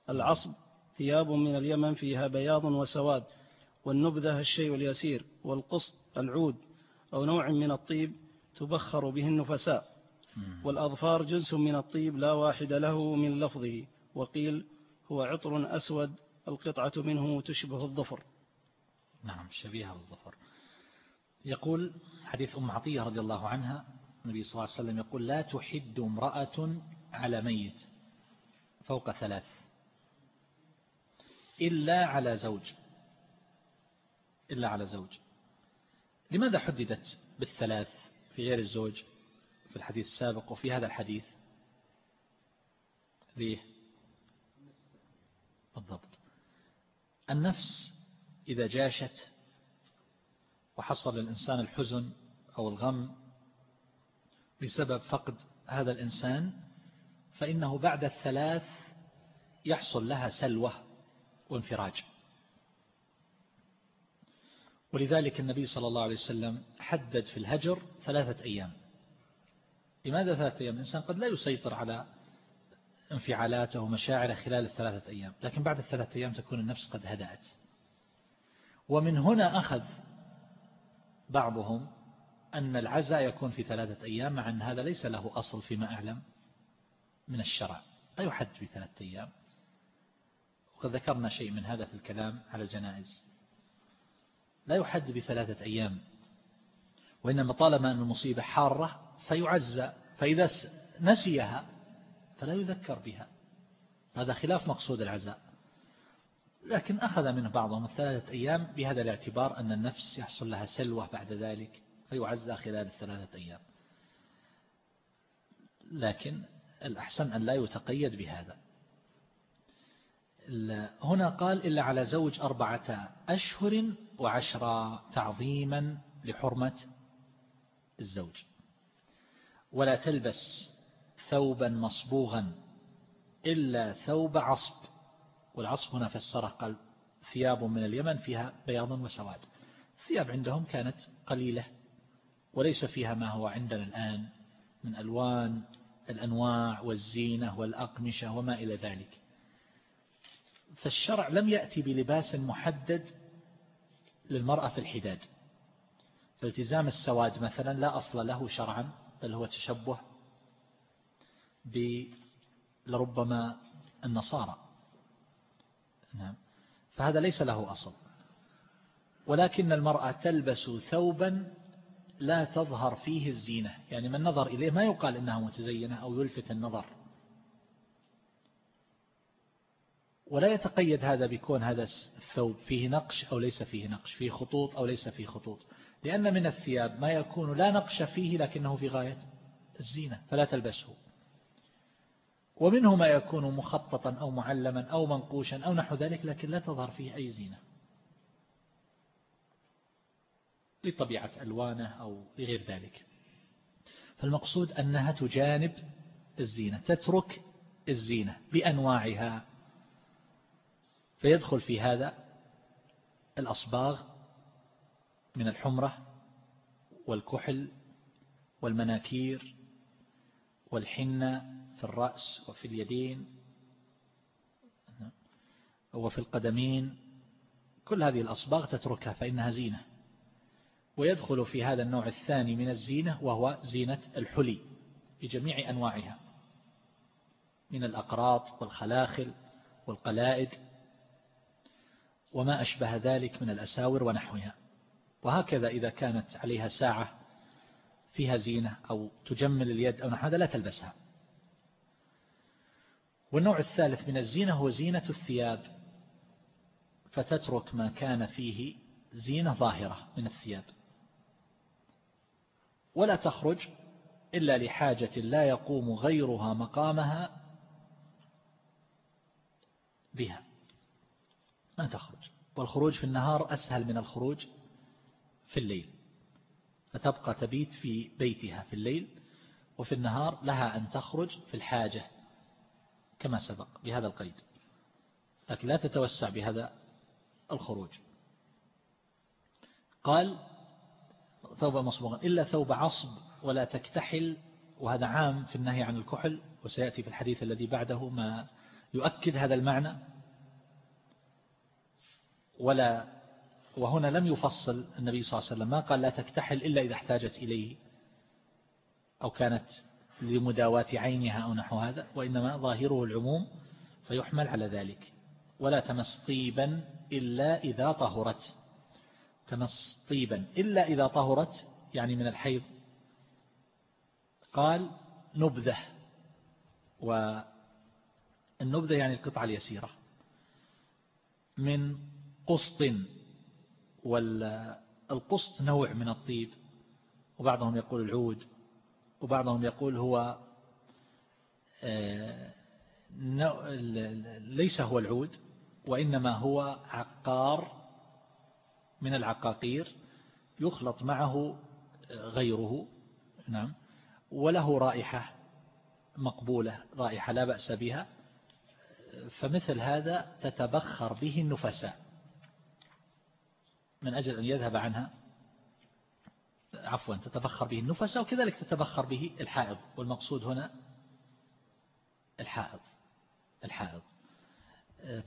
A: العصب ثياب من اليمن فيها بياض وسواد والنبذة الشيء اليسير والقسط العود أو نوع من الطيب تبخر به النفساء. والأظفار جنس من الطيب لا واحد له من لفظه وقيل هو عطر أسود القطعة منه تشبه الظفر.
B: نعم شبيهة بالظفر يقول حديث أم عطية رضي الله عنها النبي صلى الله عليه وسلم يقول لا تحد امرأة على ميت فوق ثلاث. إلا على زوج. إلا على زوج. لماذا حددت بالثلاث في غير الزوج في الحديث السابق وفي هذا الحديث؟ ليه؟ بالضبط. النفس إذا جاشت وحصل الإنسان الحزن أو الغم بسبب فقد هذا الإنسان فإنه بعد الثلاث يحصل لها سلوة. وانفراج ولذلك النبي صلى الله عليه وسلم حدد في الهجر ثلاثة أيام. لماذا ثلاثة أيام؟ الإنسان قد لا يسيطر على انفعالاته ومشاعره خلال الثلاثة أيام لكن بعد الثلاثة أيام تكون النفس قد هدأت. ومن هنا أخذ بعضهم أن العزاء يكون في ثلاثة أيام مع أن هذا ليس له أصل فيما أعلم من الشرع. لا يحد في ثلاثة أيام. وقد ذكرنا شيء من هذا في الكلام على الجنائز. لا يحد بثلاثة أيام وإنما طالما أن المصيبة حارة فيعزى فإذا نسيها فلا يذكر بها. هذا خلاف مقصود العزاء. لكن أخذ منه بعضهم الثلاثة أيام بهذا الاعتبار أن النفس يحصل لها سلوة بعد ذلك فيعزى خلال الثلاثة أيام. لكن الأحسن أن لا يتقيد بهذا. هنا قال إلا على زوج أربعة أشهر وعشرة تعظيما لحرمة الزوج. ولا تلبس ثوبا مصبوغا إلا ثوب عصب. والعصب هنا فسره قال ثياب من اليمن فيها بياض وسواد. الثياب عندهم كانت قليلة وليس فيها ما هو عندنا الآن من ألوان الأنواع والزينة والأقمشة وما إلى ذلك. فالشرع لم يأتي بلباس محدد للمرأة في الحداد. فالتزام السواد مثلا لا أصل له شرعا بل هو تشبه لربما النصارى. نعم. فهذا ليس له أصل. ولكن المرأة تلبس ثوبا لا تظهر فيه الزينة. يعني من نظر إليه ما يقال إنها متزينة أو يلفت النظر. ولا يتقيد هذا بكون هذا الثوب فيه نقش أو ليس فيه نقش فيه خطوط أو ليس فيه خطوط. لأن من الثياب ما يكون لا نقش فيه لكنه في غاية الزينة فلا تلبسه. ومنه ما يكون مخططا أو معلما أو منقوشا أو نحو ذلك لكن لا تظهر فيه أي زينة. لطبيعة ألوانه أو لغير ذلك. فالمقصود أنها تجانب الزينة تترك الزينة بأنواعها فيدخل في هذا الأصباغ من الحمرة والكحل والمناكير والحنة في الرأس وفي اليدين وفي القدمين. كل هذه الأصباغ تتركها فإنها زينة. ويدخل في هذا النوع الثاني من الزينة وهو زينة الحلي بجميع أنواعها من الأقراط والخلاخل والقلائد وما أشبه ذلك من الأساور ونحوها. وهكذا إذا كانت عليها ساعة فيها زينة أو تجمل اليد أو نحو هذا لا تلبسها. والنوع الثالث من الزينة هو زينة الثياب. فتترك ما كان فيه زينة ظاهرة من الثياب. ولا تخرج إلا لحاجة لا يقوم غيرها مقامها بها. ما تخرج. والخروج في النهار أسهل من الخروج في الليل. فتبقى تبيت في بيتها في الليل وفي النهار لها أن تخرج في الحاجة كما سبق بهذا القيد. لكن لا تتوسع بهذا الخروج. قال ثوب مصبوغا. إلا ثوب عصب ولا تكتحل وهذا عام في النهي عن الكحل وسيأتي في الحديث الذي بعده ما يؤكد هذا المعنى. ولا وهنا لم يفصل النبي صلى الله عليه وسلم ما قال لا تكتحل إلا إذا احتاجت إليه أو كانت لمداواة عينها أو نحو هذا وإنما ظاهره العموم فيحمل على ذلك. ولا تمس طيبا إلا إذا طهرت. تمس طيبا إلا إذا طهرت يعني من الحيض. قال نبذة والنبذة يعني القطعة اليسيرة. من قسط والقسط نوع من الطيب. وبعضهم يقول العود وبعضهم يقول هو آه، ليس هو العود وإنما هو عقار من العقاقير يخلط معه غيره. نعم. وله رائحة مقبولة رائحة لا بأس بها. فمثل هذا تتبخر به النفساء من أجل أن يذهب عنها. عفوا تتبخر به النفساء وكذلك تتبخر به الحائض. والمقصود هنا الحائض. الحائض.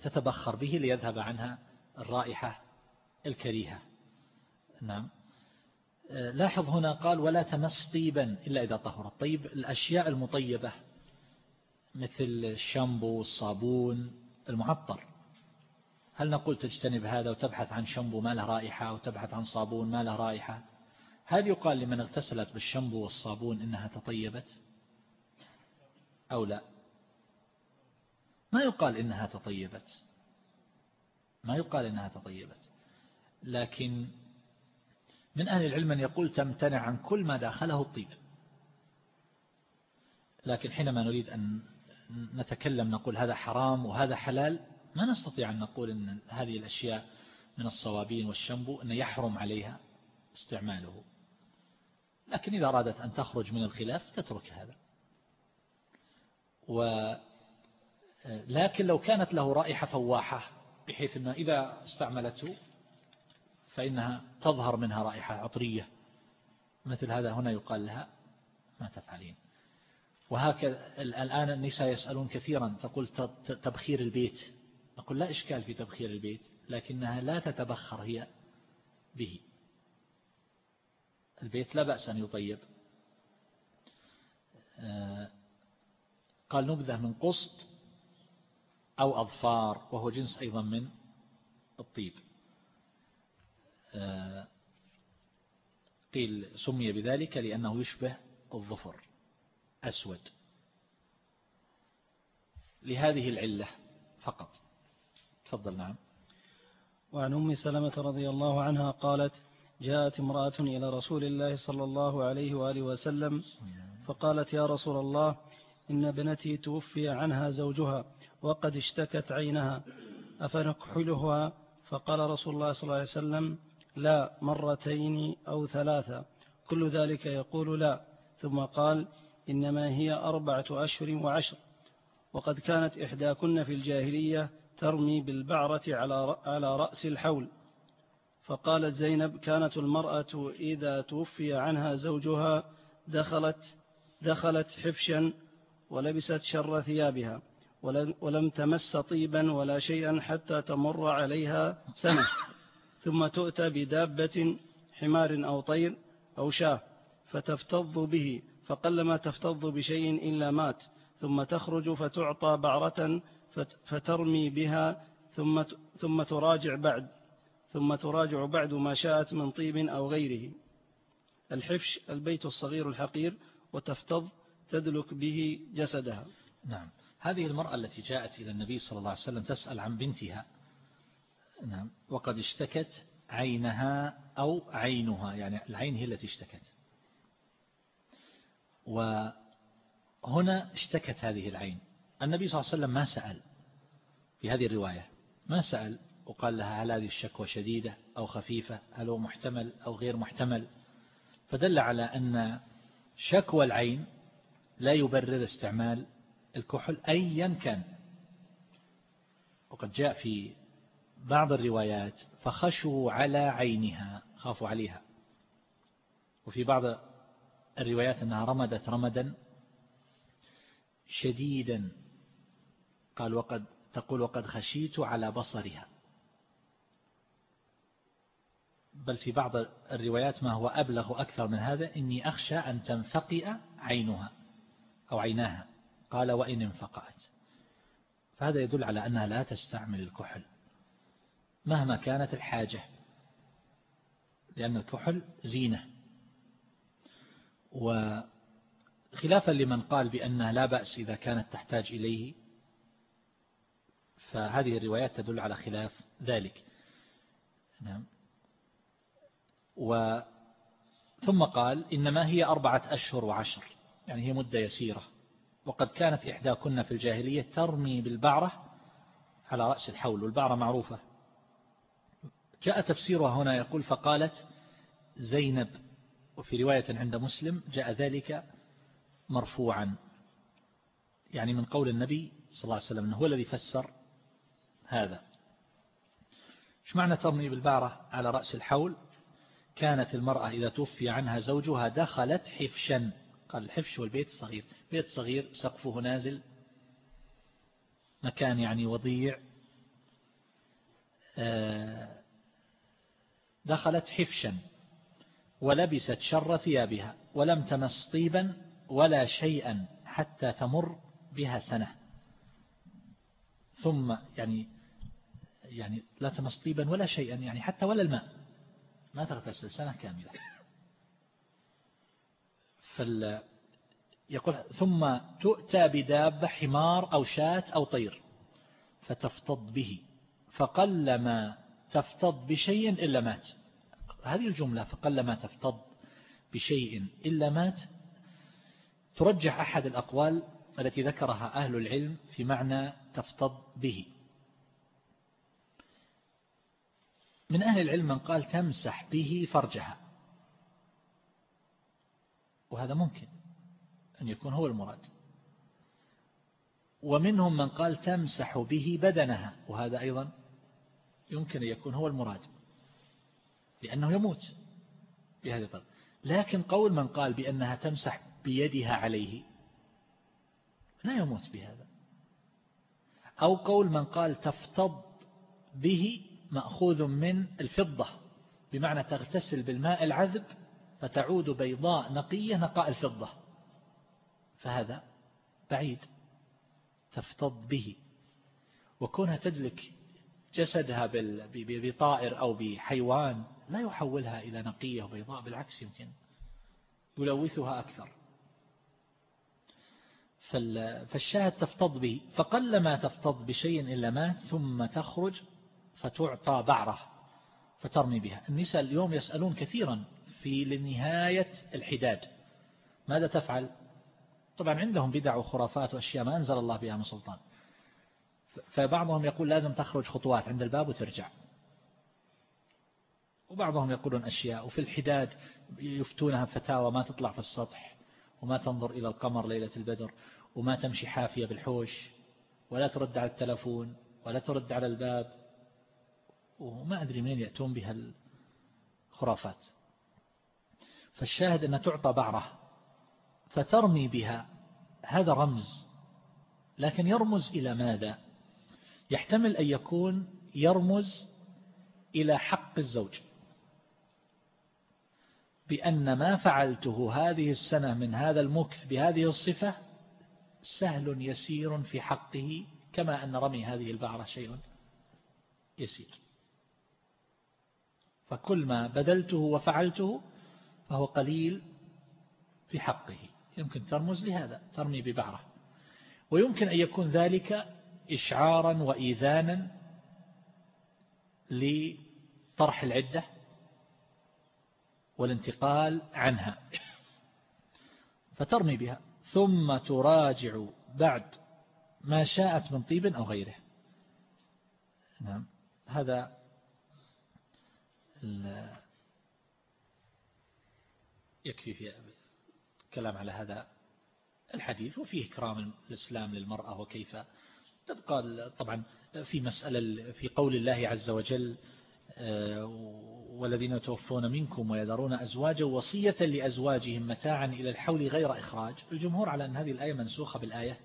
B: تتبخر به ليذهب عنها الرائحة الكريهة. نعم. لاحظ هنا قال ولا تمس طيبا إلا إذا طهرت طيب الأشياء المطيبة مثل الشامبو والصابون المعطر. هل نقول تجتنب هذا وتبحث عن شامبو ما له رائحة وتبحث عن صابون ما له رائحة؟ هل يقال لمن اغتسلت بالشامبو والصابون إنها تطيبت؟ أو لا؟ ما يقال إنها تطيبت. ما يقال إنها تطيبت. لكن من أهل العلم من يقول تمتنع عن كل ما داخله الطيب. لكن حينما نريد أن نتكلم نقول هذا حرام وهذا حلال ما نستطيع أن نقول أن هذه الأشياء من الصوابين والشنبو أن يحرم عليها استعماله. لكن إذا أرادت أن تخرج من الخلاف تترك هذا. لكن لو كانت له رائحة فواحة بحيث أنه إذا استعملته فإنها تظهر منها رائحة عطرية مثل هذا هنا يقال لها ما تفعلين. وهكذا الآن النساء يسألون كثيرا تقول تبخير البيت. نقول لا إشكال في تبخير البيت لكنها لا تتبخر هي به. البيت لا بأس أن يطيب. آه، قال نبذة من قسط أو أظفار وهو جنس أيضا من الطيب. آه، قيل سمي بذلك لأنه يشبه الظفر أسود لهذه العلة فقط. تفضل نعم.
A: وعن أم سلمة رضي الله عنها قالت جاءت امرأة إلى رسول الله صلى الله عليه وآله وسلم فقالت يا رسول الله إن ابنتي توفي عنها زوجها وقد اشتكت عينها أفنكحلها؟ فقال رسول الله صلى الله عليه وسلم لا مرتين أو ثلاثة. كل ذلك يقول لا. ثم قال إنما هي أربعة أشهر وعشر وقد كانت إحداكن في الجاهلية ترمي بالبعرة على على رأس الحول. فقالت زينب كانت المرأة إذا توفي عنها زوجها دخلت دخلت حفشا ولبست شر ثيابها ولم تمس طيبا ولا شيئا حتى تمر عليها سنة. ثم تؤتى بدابة حمار أو طير أو شاة فتفتض به فقلما تفتض بشيء إلا مات. ثم تخرج فتعطى بعرة فترمي بها ثم ثم تراجع بعد ثم تراجع بعد ما شاءت من طيب أو غيره. الحفش البيت الصغير الحقير وتفتض تدلك به جسدها.
B: نعم. هذه المرأة التي جاءت إلى النبي صلى الله عليه وسلم تسأل عن بنتها. نعم. وقد اشتكت عينها أو عينها يعني العين هي التي اشتكت. وهنا اشتكت هذه العين. النبي صلى الله عليه وسلم ما سأل. في هذه الرواية. ما سأل وقال لها هل هذه الشكوى شديدة أو خفيفة؟ هل هو محتمل أو غير محتمل؟ فدل على أن شكوى العين لا يبرر استعمال الكحل أيا كان. وقد جاء في بعض الروايات فخشوا على عينها خافوا عليها. وفي بعض الروايات أنها رمدت رمدا شديدا. قال وقد تقول وقد خشيت على بصرها. بل في بعض الروايات ما هو أبلغ أكثر من هذا إني أخشى أن تنفقئ عينها أو عيناها. قال وإن انفقعت فهذا يدل على أنها لا تستعمل الكحل مهما كانت الحاجة لأن الكحل زينة. وخلافا لمن قال بأنها لا بأس إذا كانت تحتاج إليه فهذه الروايات تدل على خلاف ذلك. نعم. و ثم قال إنما هي أربعة أشهر وعشر يعني هي مدة يسيرة. وقد كانت إحداكن في الجاهلية ترمي بالبعرة على رأس الحول والبعرة معروفة. جاء تفسيرها هنا يقول فقالت زينب وفي رواية عند مسلم جاء ذلك مرفوعا يعني من قول النبي صلى الله عليه وسلم هو الذي فسر هذا. إيش معنى ترمي بالبعرة على رأس الحول؟ كانت المرأة إذا توفي عنها زوجها دخلت حفشا. قال الحفش والبيت الصغير. بيت صغير سقفه نازل. مكان يعني وضيع. آه، دخلت حفشا. ولبست شر ثيابها. ولم تمس طيبا ولا شيئا حتى تمر بها سنة. ثم يعني يعني لا تمس طيبا ولا شيئا يعني حتى ولا الماء. ما تغتسل سنة كاملة. فال يقول ثم تؤتى بدابة حمار أو شاة أو طير فتفتض به. فقلما تفتض بشيء إلا مات. هذه الجملة فقلما تفتض بشيء إلا مات ترجح أحد الأقوال التي ذكرها أهل العلم في معنى تفتض به. من أهل العلم من قال تمسح به فرجها. وهذا ممكن أن يكون هو المراد. ومنهم من قال تمسح به بدنها وهذا أيضا يمكن أن يكون هو المراد لأنه يموت بهذه الطريقة لكن قول من قال بأنها تمسح بيدها عليه لا يموت بهذا. أو قول من قال تفتض به مأخوذ من الفضة بمعنى تغتسل بالماء العذب فتعود بيضاء نقية نقاء الفضة. فهذا بعيد تفتض به. وكونها تدلك جسدها بطائر أو بحيوان لا يحولها إلى نقية وبيضاء بالعكس يمكن يلوثها أكثر. فالشاهد تفتض به. فقل ما تفتض بشيء إلا مات ثم تخرج فتعطى بعرة فترمي بها. النساء اليوم يسألون كثيرا في لنهاية الحداد. ماذا تفعل؟ طبعا عندهم بدع وخرافات وأشياء ما أنزل الله بها من سلطان. فبعضهم يقول لازم تخرج خطوات عند الباب وترجع. وبعضهم يقولون أشياء وفي الحداد يفتونها فتاوى ما تطلع في السطح وما تنظر إلى القمر ليلة البدر وما تمشي حافية بالحوش ولا ترد على التلفون ولا ترد على الباب. وما أدري منين يأتون بها الخرافات. فالشاهد أن تعطى بعرة فترمي بها هذا رمز. لكن يرمز إلى ماذا؟ يحتمل أن يكون يرمز إلى حق الزوج. بأن ما فعلته هذه السنة من هذا المكث بهذه الصفة سهل يسير في حقه كما أن رمي هذه البعرة شيء يسير. فكل ما بذلته وفعلته فهو قليل في حقه. يمكن ترمز لهذا ترمي ببعرة. ويمكن أن يكون ذلك إشعارا وإيذانا لطرح العدة والانتقال عنها. فترمي بها. ثم تراجع بعد ما شاءت من طيب أو غيره. نعم. هذا يكفي في الكلام على هذا الحديث وفيه إكرام الإسلام للمرأة وكيف تبقى طبعا في مسألة في قول الله عز وجل آه، والذين يتوفون منكم ويذرون أزواجا وصية لأزواجهم متاعا إلى الحول غير إخراج. الجمهور على أن هذه الآية منسوخة بالآية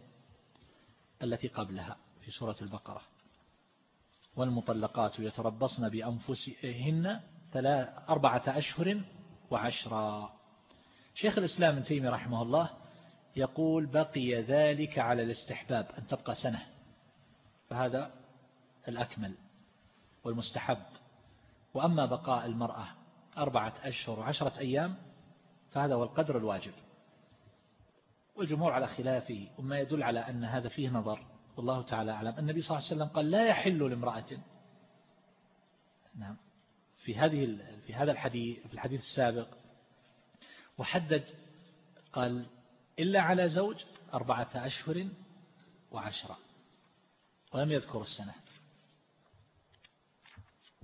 B: التي قبلها في سورة البقرة. والمطلقات يتربصن بأنفسهن أربعة أشهر وعشرا. شيخ الإسلام ابن تيمية رحمه الله يقول بقي ذلك على الاستحباب أن تبقى سنة. فهذا الأكمل والمستحب. وأما بقاء المرأة أربعة أشهر وعشرة أيام فهذا هو القدر الواجب. والجمهور على خلافه وما يدل على أن هذا فيه نظر. والله تعالى أعلم. النبي صلى الله عليه وسلم قال لا يحل لامرأة. نعم. في هذه في هذا الحديث في الحديث السابق وحدد قال إلا على زوج أربعة أشهر وعشرة. ولم يذكر السنة.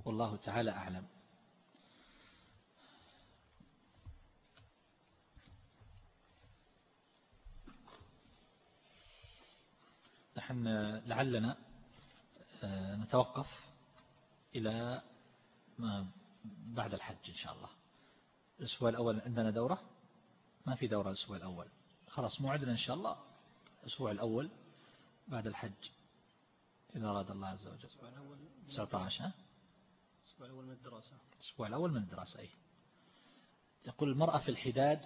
B: والله تعالى أعلم. نحن لعلنا آه، نتوقف إلى بعد الحج إن شاء الله. الأسبوع الأول عندنا دورة ما في دورة الأسبوع الأول. خلاص موعدنا إن شاء الله الأسبوع الأول بعد الحج إذا أراد الله عز وجل. 19
A: الأسبوع الأول من الدراسة.
B: الأسبوع الأول من الدراسة أي يقول المرأة في الحداد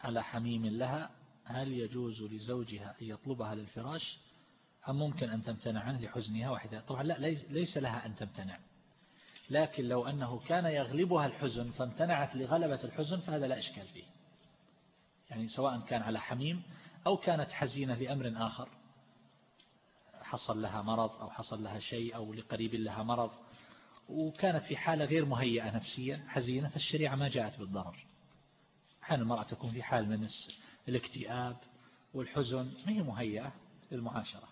B: على حميم لها هل يجوز لزوجها أن يطلبها للفراش؟ أم ممكن أن تمتنع عنه لحزنها وحدها طبعا لا ليس لها أن تمتنع. لكن لو أنه كان يغلبها الحزن فامتنعت لغلبة الحزن فهذا لا إشكال فيه. يعني سواء كان على حميم أو كانت حزينة لأمر آخر. حصل لها مرض أو حصل لها شيء أو لقريب لها مرض وكانت في حالة غير مهيئة نفسيا حزينة فالشريعة ما جاءت بالضرر. أحيانا المرأة تكون في حال من الاكتئاب والحزن ما هي مهيئة للمعاشرة؟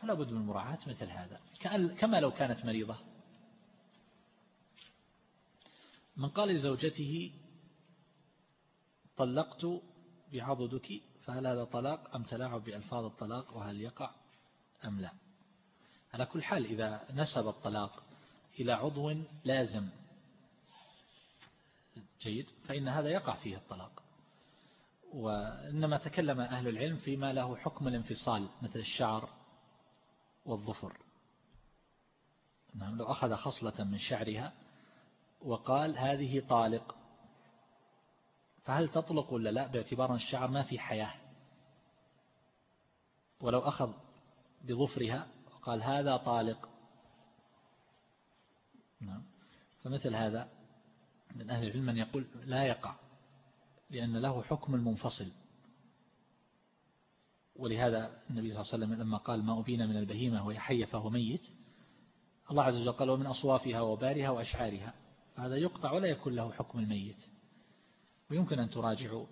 B: فلا بد من مراعاة مثل هذا. كما لو كانت مريضة. من قال لزوجته طلقت بعضدك فهل هذا طلاق أم تلاعب بألفاظ الطلاق وهل يقع أم لا؟ على كل حال إذا نسب الطلاق إلى عضو لازم. جيد. فإن هذا يقع فيه الطلاق. وإنما تكلم أهل العلم فيما له حكم الانفصال مثل الشعر والظفر. نعم لو أخذ خصلة من شعرها وقال هذه طالق فهل تطلق ولا لا؟ باعتبار الشعر ما في حياة. ولو أخذ بظفرها وقال هذا طالق. نعم فمثل هذا من أهل العلم من يقول لا يقع. لأن له حكم المنفصل. ولهذا النبي صلى الله عليه وسلم لما قال ما أبينا من البهيمة وهي حية فهو ميت الله عز وجل قال ومن أصوافها وبارها وأشعارها. هذا يقطع ولا يكون له حكم الميت. ويمكن أن تراجعوا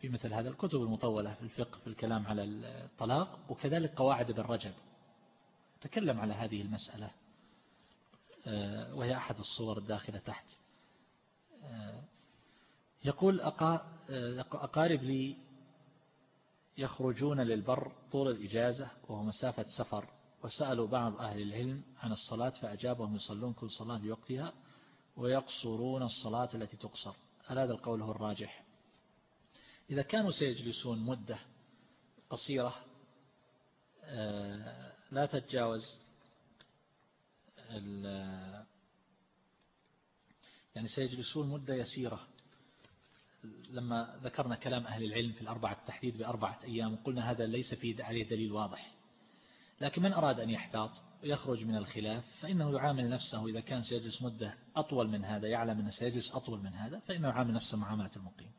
B: في مثل هذا الكتب المطولة في الفقه في الكلام على الطلاق وكذلك قواعد ابن رجب. تكلم على هذه المسألة آه، وهي أحد الصور الداخلة تحت. آه، يقول آه، أقارب لي يخرجون للبر طول الإجازة وهو مسافة سفر وسألوا بعض أهل العلم عن الصلاة فأجابهم يصلون كل صلاة بوقتها ويقصرون الصلاة التي تقصر. هل هذا القول هو الراجح؟ إذا كانوا سيجلسون مدة قصيرة آه، لا تتجاوز يعني سيجلسون مدة يسيرة. لما ذكرنا كلام أهل العلم في الأربعة التحديد بأربعة أيام وقلنا هذا ليس فيه عليه دليل واضح. لكن من أراد أن يحتاط؟ ويخرج من الخلاف فإنه يعامل نفسه إذا كان سيجلس مدة أطول من هذا يعلم أنه سيجلس أطول من هذا فإنه يعامل نفسه معاملة المقيم.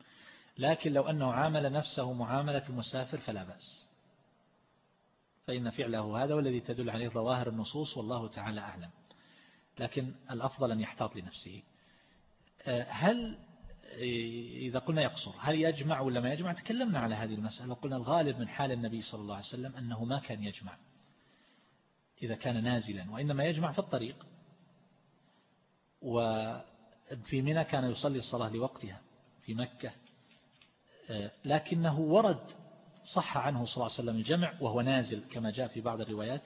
B: لكن لو أنه عامل نفسه معاملة المسافر فلا بأس. فإن فعله هذا والذي تدل عليه ظواهر النصوص والله تعالى أعلم. لكن الأفضل أن يحتاط لنفسه. أه، هل إذا قلنا يقصر هل يجمع ولا ما يجمع؟ تكلمنا على هذه المسألة. وقلنا الغالب من حال النبي صلى الله عليه وسلم أنه ما كان يجمع إذا كان نازلا وإنما يجمع في الطريق. وفي منى كان يصلي الصلاة لوقتها في مكة. آه، لكنه ورد صح عنه صلى الله عليه وسلم الجمع وهو نازل كما جاء في بعض الروايات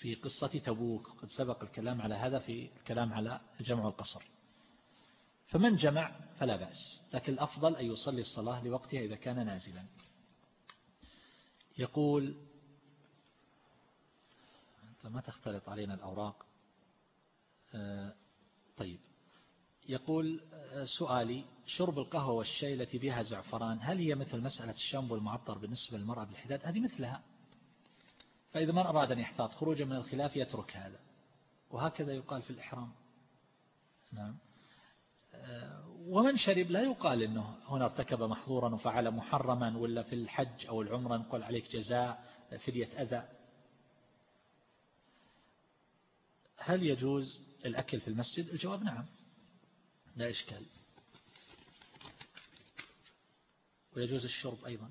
B: في قصة تبوك. قد سبق الكلام على هذا في الكلام على الجمع والقصر فمن جمع فلا بأس لكن الأفضل أن يصلي الصلاة لوقتها إذا كان نازلا. يقول أنت ما تختلط علينا الأوراق. آه، طيب. يقول آه، سؤالي شرب القهوة والشاي التي بها زعفران هل هي مثل مسألة الشامبو المعطر بالنسبة للمرأة بالحداد؟ هذه مثلها. فإذا من أراد أن يحتاط خروجا من الخلاف يترك هذا. وهكذا يقال في الإحرام. نعم. ومن شرب لا يقال أنه هنا ارتكب محظورا وفعل محرما ولا في الحج أو العمرة نقول عليك جزاء فدية أذى. هل يجوز الأكل في المسجد؟ الجواب نعم. لا إشكال. ويجوز الشرب أيضا.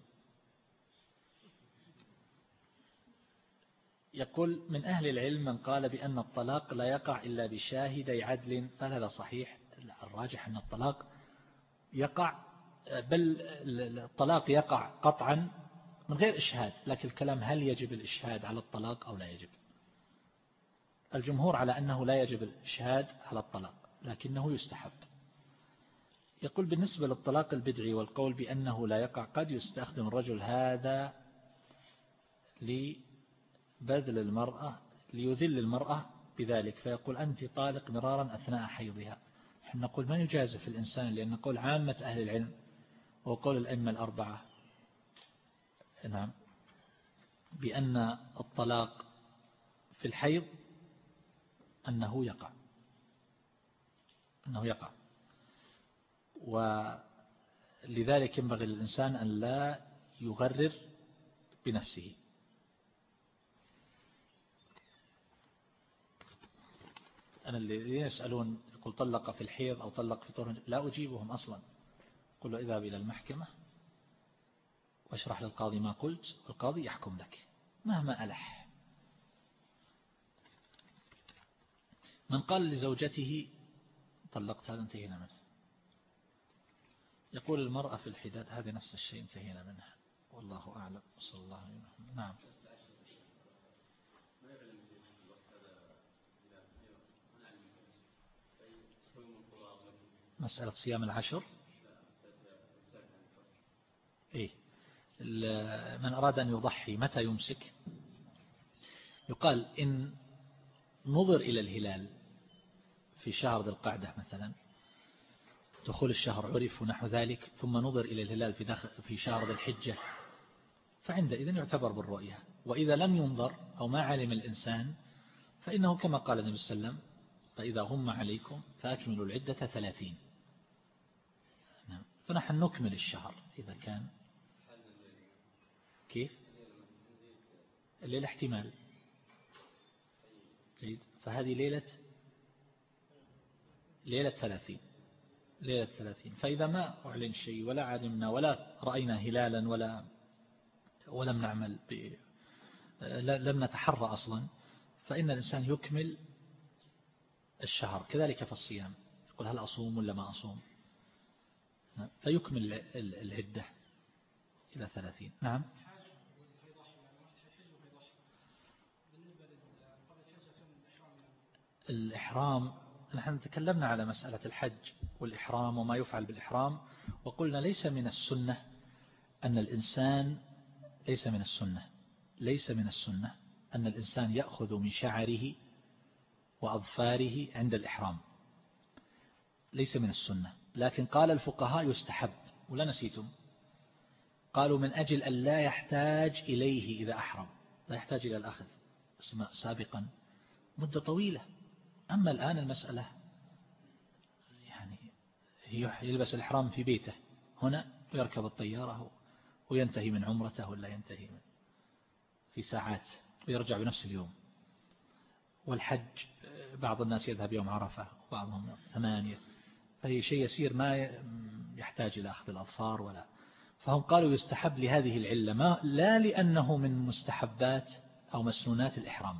B: يقول من أهل العلم من قال بأن الطلاق لا يقع إلا بشاهدي عدل هل هذا صحيح. الراجح أن الطلاق يقع بل الطلاق يقع قطعا من غير إشهاد لكن الكلام هل يجب الإشهاد على الطلاق أو لا يجب؟ الجمهور على أنه لا يجب الإشهاد على الطلاق لكنه يستحب. يقول بالنسبة للطلاق البدعي والقول بأنه لا يقع قد يستخدم الرجل هذا لبذل المرأة ليذل المرأة بذلك فيقول أنت طالق مرارا أثناء حيضها. نحن نقول ما يجازف الإنسان لأن نقول عامة أهل العلم وقول الأئمة الأربعة. نعم. بأن الطلاق في الحيض أنه يقع. أنه يقع. ولذلك ينبغي للإنسان أن لا يغرر بنفسه. أنا اللي يسألون يقول طلق في الحيض أو طلق في طهر لا أجيبهم أصلا. قل له اذهب إلى المحكمة واشرح للقاضي ما قلت والقاضي يحكم لك مهما ألح. من قال لزوجته طلقت هذا انتهينا منه. يقول المرأة في الحداد هذه نفس الشيء انتهينا منها. والله أعلم. صلى الله عليه وسلم. نعم. مسألة صيام العشر. إيه. من أراد أن يضحي متى يمسك؟ يقال إن نظر إلى الهلال في شهر ذي القعدة مثلا دخول الشهر عرف ونحو ذلك ثم نظر إلى الهلال في, داخل في شهر ذي الحجة فعندئذ يعتبر بالرؤية. وإذا لم ينظر أو ما علم الإنسان فإنه كما قال النبي صلى الله عليه وسلم فإذا هم عليكم فأكملوا العدة ثلاثين. فنحن نكمل الشهر إذا كان. كيف؟ الليلة احتمال جيد. فهذه ليلة ليلة ثلاثين. ليلة ثلاثين. فإذا ما أعلن شيء ولا علمنا ولا رأينا هلالا ولا ولم نعمل. لم نتحرى أصلا فإن الإنسان يكمل الشهر. كذلك في الصيام. يقول هل أصوم ولا ما أصوم؟ فيكمل العدة إلى ثلاثين. نعم. الإحرام نحن تكلمنا على مسألة الحج والإحرام وما يفعل بالإحرام وقلنا ليس من السنة أن الإنسان ليس من السنة ليس من السنة أن الإنسان يأخذ من شعره وأظفاره عند الإحرام. ليس من السنة. لكن قال الفقهاء يستحب. ولا نسيتم؟ قالوا من أجل أن لا يحتاج إليه إذا أحرم. لا يحتاج إلى الأخذ. سابقا. مدة طويلة. أما الآن المسألة يعني يلبس الإحرام في بيته. هنا ويركب الطيارة وينتهي من عمرته ولا ينتهي من في ساعات ويرجع بنفس اليوم. والحج بعض الناس يذهب يوم عرفة وبعضهم ثمانية. فهي شيء يسير ما يحتاج إلى أخذ الأظفار ولا. فهم قالوا يستحب لهذه العلة ما لا لأنه من مستحبات أو مسنونات الإحرام.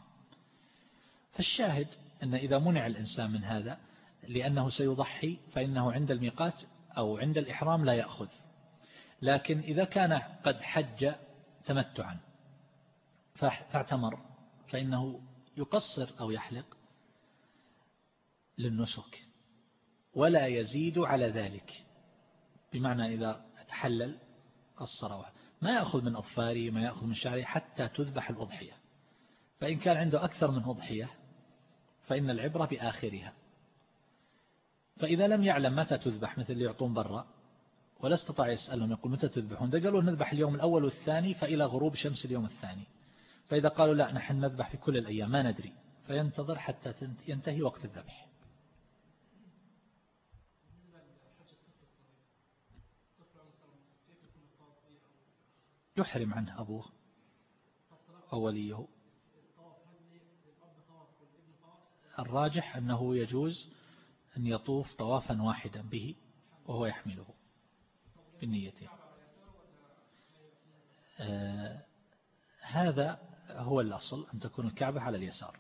B: فالشاهد أن إذا منع الإنسان من هذا لأنه سيضحي فإنه عند الميقات أو عند الإحرام لا يأخذ. لكن إذا كان قد حج تمتعا فاعتمر فإنه يقصر أو يحلق للنسك. ولا يزيد على ذلك. بمعنى إذا تحلل قصر ما يأخذ من أظفاره ما يأخذ من شعره حتى تذبح الأضحية. فإن كان عنده أكثر من أضحية فإن العبرة بآخرها. فإذا لم يعلم متى تذبح مثل اللي يعطون برا ولا استطاع يسألهم يقول متى تذبحون؟ قالوا نذبح اليوم الأول والثاني فإلى غروب شمس اليوم الثاني. فإذا قالوا لا نحن نذبح في كل الأيام ما ندري. فينتظر حتى ينتهي وقت الذبح. يحرم عنه أبوه أو وليه الراجح أنه يجوز أن يطوف طوافا واحدا به وهو يحمله بالنية آه هذا هو الأصل أن تكون الكعبة على اليسار.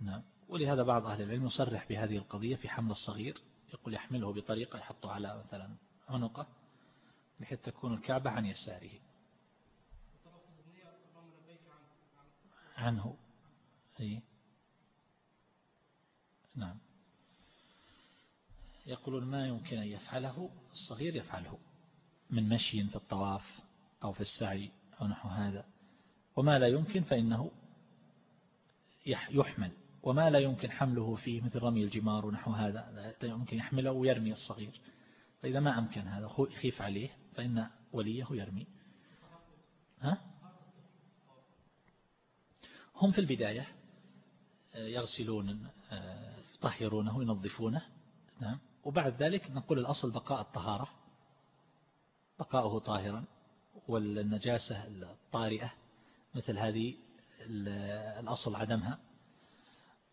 B: نعم. ولهذا بعض أهل العلم يصرح بهذه القضية في حمل الصغير. يقول يحمله بطريقة يحطه على مثلا عنقه بحيث تكون الكعبة عن يساره. عنه. أي. نعم. يقولون ما يمكن أن يفعله الصغير يفعله من مشي في الطواف أو في السعي أو نحو هذا. وما لا يمكن فإنه يحمل. وما لا يمكن حمله فيه مثل رمي الجمار ونحو هذا. لا يمكن يحمله ويرمي الصغير. فإذا ما أمكن هذا خيف عليه فإن وليه يرمي. ها؟ هم في البداية آه، يغسلون آه، يطهرونه ينظفونه نعم. وبعد ذلك نقول الأصل بقاء الطهارة بقاؤه طاهرا والنجاسة الطارئة مثل هذه الأصل عدمها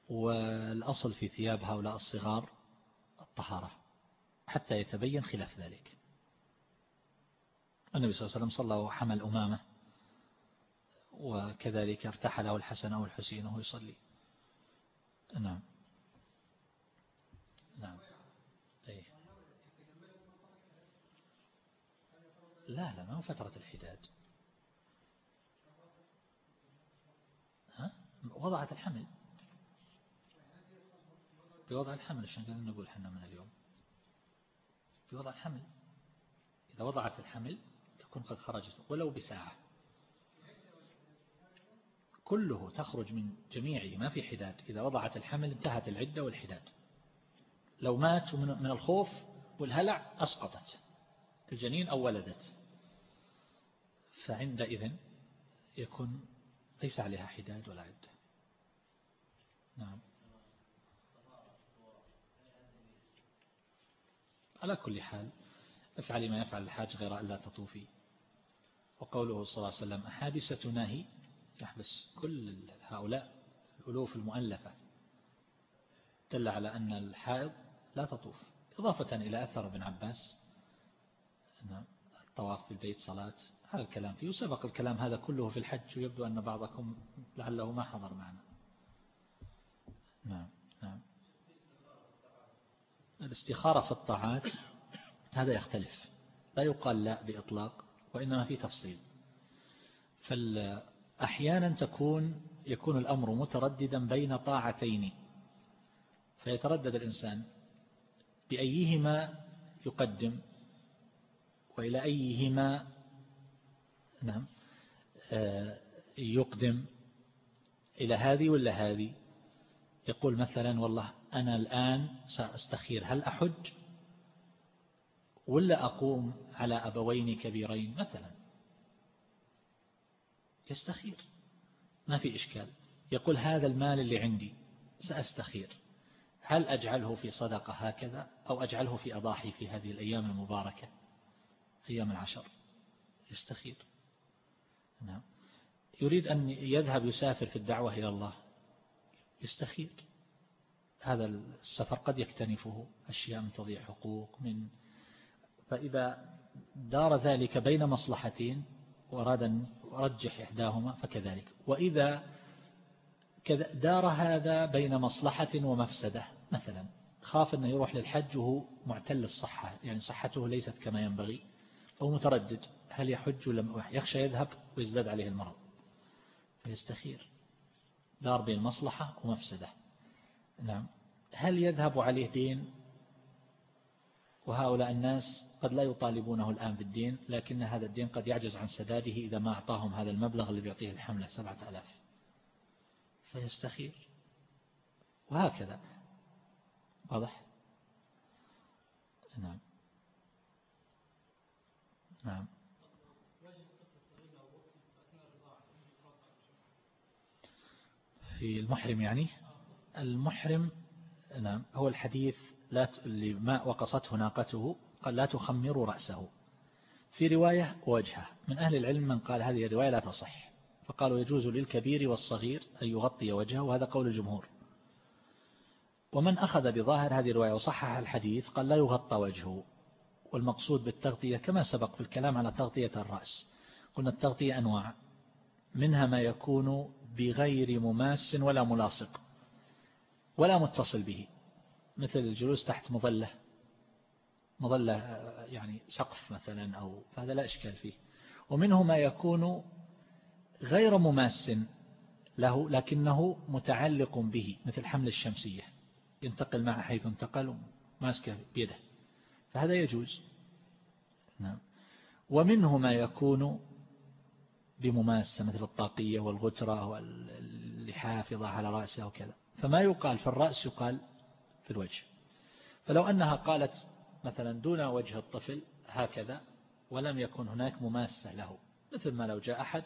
B: والأصل في ثياب هؤلاء الصغار الطهارة حتى يتبين خلاف ذلك. النبي صلى الله عليه وسلم صلى وحمل أمامه وكذلك ارتحل له الحسن أو الحسين وهو يصلي. نعم. نعم. أي لا لا ما هو فترة الحداد. ها؟ وضعت الحمل. بوضع الحمل عشان كذا نقول حنا من اليوم. بوضع الحمل. إذا وضعت الحمل تكون قد خرجت ولو بساعة. كله تخرج من جميعه ما في حداد. إذا وضعت الحمل انتهت العدة والحداد. لو مات من الخوف والهلع أسقطت. الجنين أو ولدت. فعندئذ يكون ليس عليها حداد ولا عدة. نعم. على كل حال افعلي ما يفعل الحاج غير أن لا تطوفي. وقوله صلى الله عليه وسلم أحادثة ناهي يحبس كل هؤلاء الألوف المؤلفة. دل على أن الحائض لا تطوف. إضافة إلى أثر ابن عباس أن الطواف في البيت صلاة هذا الكلام فيه. وسبق الكلام هذا كله في الحج ويبدو أن بعضكم لعله ما حضر معنا. نعم نعم. الاستخارة في الطاعات هذا يختلف. لا يقال لا بإطلاق وإنما في تفصيل. فأحيانا تكون يكون الأمر مترددا بين طاعتين. فيتردد الإنسان بأيهما يقدم وإلى أيهما نعم آه، يقدم. إلى هذه ولا هذه؟ يقول مثلا والله أنا الآن سأستخير هل أحج ولا أقوم على أبوين كبيرين مثلا؟ يستخير. ما في إشكال. يقول هذا المال اللي عندي سأستخير. هل أجعله في صدقة هكذا أو أجعله في أضاحي في هذه الأيام المباركة؟ أيام العشر. يستخير. نعم. يريد أن يذهب يسافر في الدعوة إلى الله. يستخير. هذا السفر قد يكتنفه. أشياء من تضيع حقوق من فإذا دار ذلك بين مصلحتين وأراد أن يرجح إحداهما فكذلك. وإذا دار هذا بين مصلحة ومفسدة. مثلا خاف أنه يروح للحج وهو معتل الصحة يعني صحته ليست كما ينبغي أو متردد. هل يحج ولا يخشى يذهب ويزداد عليه المرض. فيستخير. دار بين مصلحة ومفسدة. نعم. هل يذهب عليه دين؟ وهؤلاء الناس قد لا يطالبونه الآن بالدين لكن هذا الدين قد يعجز عن سداده إذا ما أعطاهم هذا المبلغ اللي بيعطيه الحملة سبعة ألاف. فيستخير. وهكذا. واضح؟ نعم. نعم. في المحرم يعني؟ المحرم نعم. هو الحديث لا اللي ما وقصته ناقته قال لا تخمروا رأسه. في رواية وجهة من أهل العلم من قال هذه الرواية لا تصح. فقالوا يجوز للكبير والصغير أن يغطي وجهه وهذا قول الجمهور. ومن أخذ بظاهر هذه الرواية وصحح الحديث قال لا يغطى وجهه. والمقصود بالتغطية كما سبق في الكلام على تغطية الرأس. قلنا التغطية أنواع منها ما يكون بغير مماس ولا ملاصق ولا متصل به مثل الجلوس تحت مظلة. مظلة يعني سقف مثلا أو فهذا لا إشكال فيه. ومنه ما يكون غير مماس له لكنه متعلق به مثل حمل الشمسية. ينتقل معه حيث انتقل ماسكه بيده. فهذا يجوز. نعم. ومنه ما يكون بمماسة مثل الطاقية والغترة والحافظة على رأسها وكذا. فما يقال في الرأس يقال في الوجه. فلو أنها قالت مثلا دون وجه الطفل هكذا ولم يكن هناك مماسة له مثل ما لو جاء أحد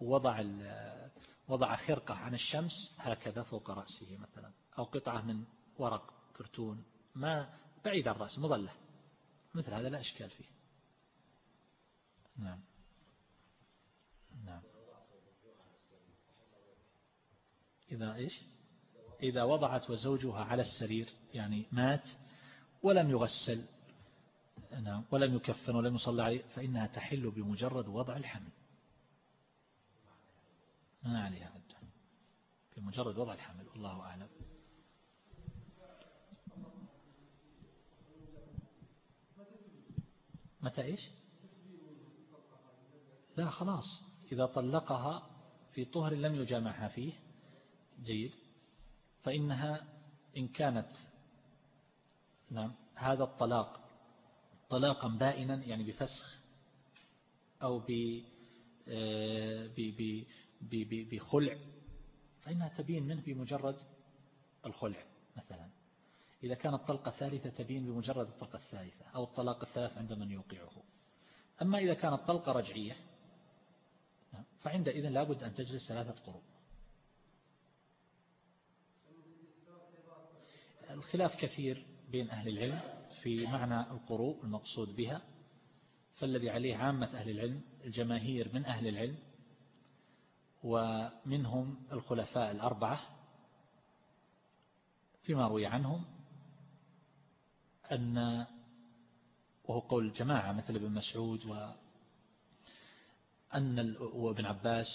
B: ووضع وضع خرقة عن الشمس هكذا فوق رأسه مثلا أو قطعة من ورق كرتون ما بعيد عن الرأس مظلة مثل هذا لا إشكال فيه. نعم. نعم. إذا إيش؟ إذا وضعت وزوجها على السرير يعني مات ولم يغسل. نعم ولم يكفن ولم يصلى عليه فإنها تحل بمجرد وضع الحمل. ما عليها عدة بمجرد وضع الحمل والله أعلم. متى إيش؟ لا خلاص. إذا طلقها في طهر لم يجامعها فيه جيد. فإنها إن كانت نعم. هذا الطلاق. طلاقا بائنا يعني بفسخ أو آه، بخلع. فإنها تبين منه بمجرد الخلع مثلا. إذا كانت طلقة ثالثة تبين بمجرد الطلقة الثالثة أو الطلاق الثلاث عند من يوقعه. أما إذا كانت طلقة رجعية فعندئذ لابد أن تجلس ثلاثة قروء. الخلاف كثير. بين أهل العلم في معنى القروء المقصود بها فالذي عليه عامة أهل العلم الجماهير من أهل العلم ومنهم الخلفاء الأربعة فيما روي عنهم أن وهو قول الجماعة مثل ابن مسعود أن وابن عباس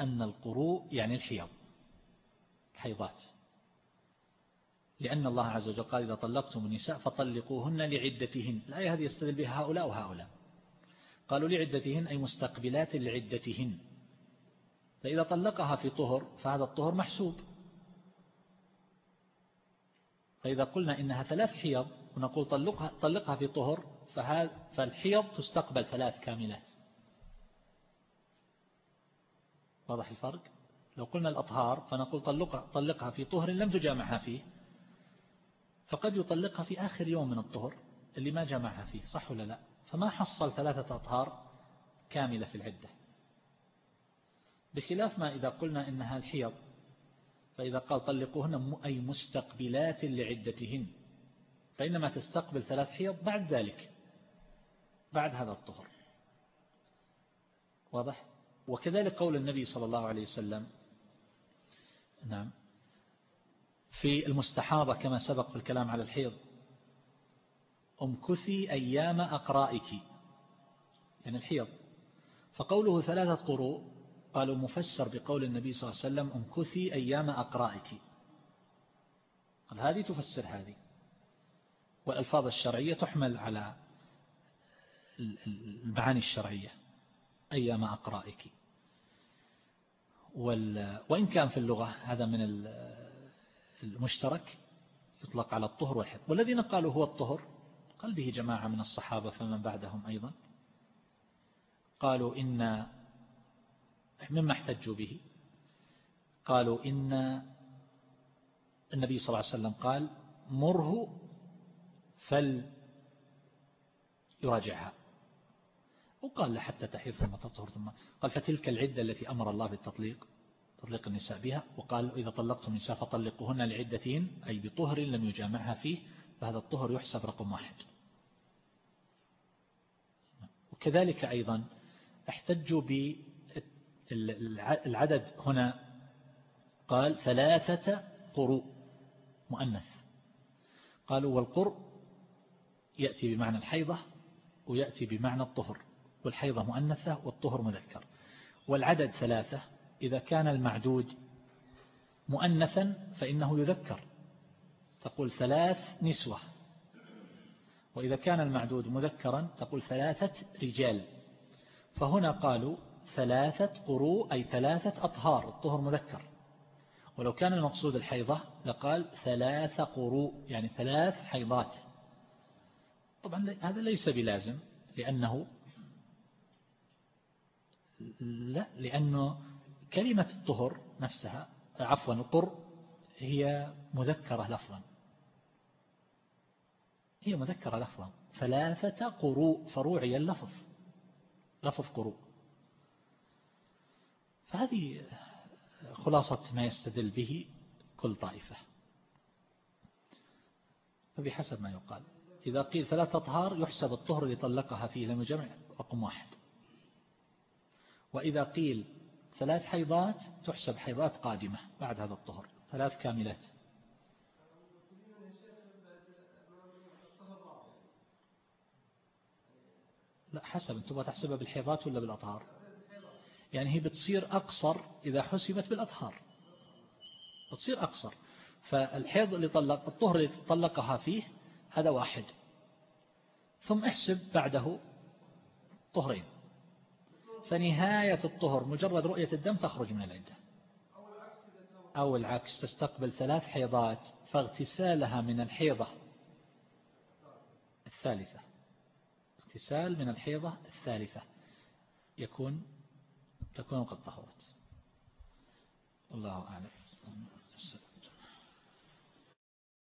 B: أن القروء يعني الحيض الحيضات. لأن الله عز وجل قال إذا طلقتم النساء فطلقوهن لعدتهن. الآية هذه يستدل بها هؤلاء وهؤلاء. قالوا لعدتهن أي مستقبلات لعدتهن. فإذا طلقها في طهر فهذا الطهر محسوب. فإذا قلنا إنها ثلاث حيض ونقول طلقها, طلقها في طهر فالحيض تستقبل ثلاث كاملات. واضح الفرق؟ لو قلنا الأطهار فنقول طلقها, طلقها في طهر لم تجامعها فيه. فقد يطلقها في آخر يوم من الطهر اللي ما جامعها فيه صح ولا لا؟ فما حصل ثلاثة أطهار كاملة في العدة. بخلاف ما إذا قلنا إنها الحيض فإذا قال طلقوهن أي مستقبلات لعدتهن. فإنما تستقبل ثلاث حيض بعد ذلك بعد هذا الطهر. واضح؟ وكذلك قول النبي صلى الله عليه وسلم نعم. في المستحاضة كما سبق في الكلام على الحيض. امكثي أيام أقرائك. يعني الحيض. فقوله ثلاثة قروء قالوا مفسر بقول النبي صلى الله عليه وسلم امكثي أيام أقرائك. قال هذه تفسر هذه. والألفاظ الشرعية تحمل على المعاني الشرعية. أيام أقرائك. وإن كان في اللغة هذا من المشترك يطلق على الطهر والحد والذين قالوا هو الطهر قال به جماعة من الصحابة فمن بعدهم أيضا قالوا إن مما احتجوا به قالوا إن النبي صلى الله عليه وسلم قال مره فل يراجعها. وقال حتى تحيض ثم تطهر ثم قال فتلك العدة التي أمر الله بالتطليق تطليق النساء بها وقال إذا طلقتم النساء فطلقوهن لعدتهن أي بطهر لم يجامعها فيه فهذا الطهر يحسب رقم واحد. وكذلك أيضا احتجوا بالعدد هنا قال ثلاثة قروء مؤنث. قالوا والقرء يأتي بمعنى الحيضة ويأتي بمعنى الطهر والحيضة مؤنثة والطهر مذكر. والعدد ثلاثة إذا كان المعدود مؤنثا فإنه يذكر. تقول ثلاث نسوة. وإذا كان المعدود مذكرا تقول ثلاثة رجال. فهنا قالوا ثلاثة قروء أي ثلاثة أطهار الطهر مذكر. ولو كان المقصود الحيضة لقال ثلاث قروء يعني ثلاث حيضات. طبعا هذا ليس بلازم لأنه لا لأنه كلمة الطهر نفسها عفوا القر هي مذكرة لفظا. هي مذكرة لفظا. ثلاثة قروء فروعي اللفظ. لفظ قروء. فهذه خلاصة ما يستدل به كل طائفة. فبحسب ما يقال. إذا قيل ثلاثة أطهار يحسب الطهر اللي طلقها فيه لم يجمع رقم واحد. وإذا قيل ثلاث حيضات تحسب حيضات قادمة بعد هذا الطهر ثلاث كاملات. لا حسب أنتم تحسبها بالحيضات ولا بالأطهار؟ يعني هي بتصير أقصر إذا حسبت بالأطهار. بتصير أقصر. فالحيض اللي طلق الطهر اللي طلقها فيه هذا واحد. ثم احسب بعده طهرين. فنهاية الطهر مجرد رؤية الدم تخرج من العدة. أو العكس تستقبل ثلاث حيضات فاغتسالها من الحيضة الثالثة. اغتسال من الحيضة الثالثة. يكون تكون قد طهرت. الله أعلم.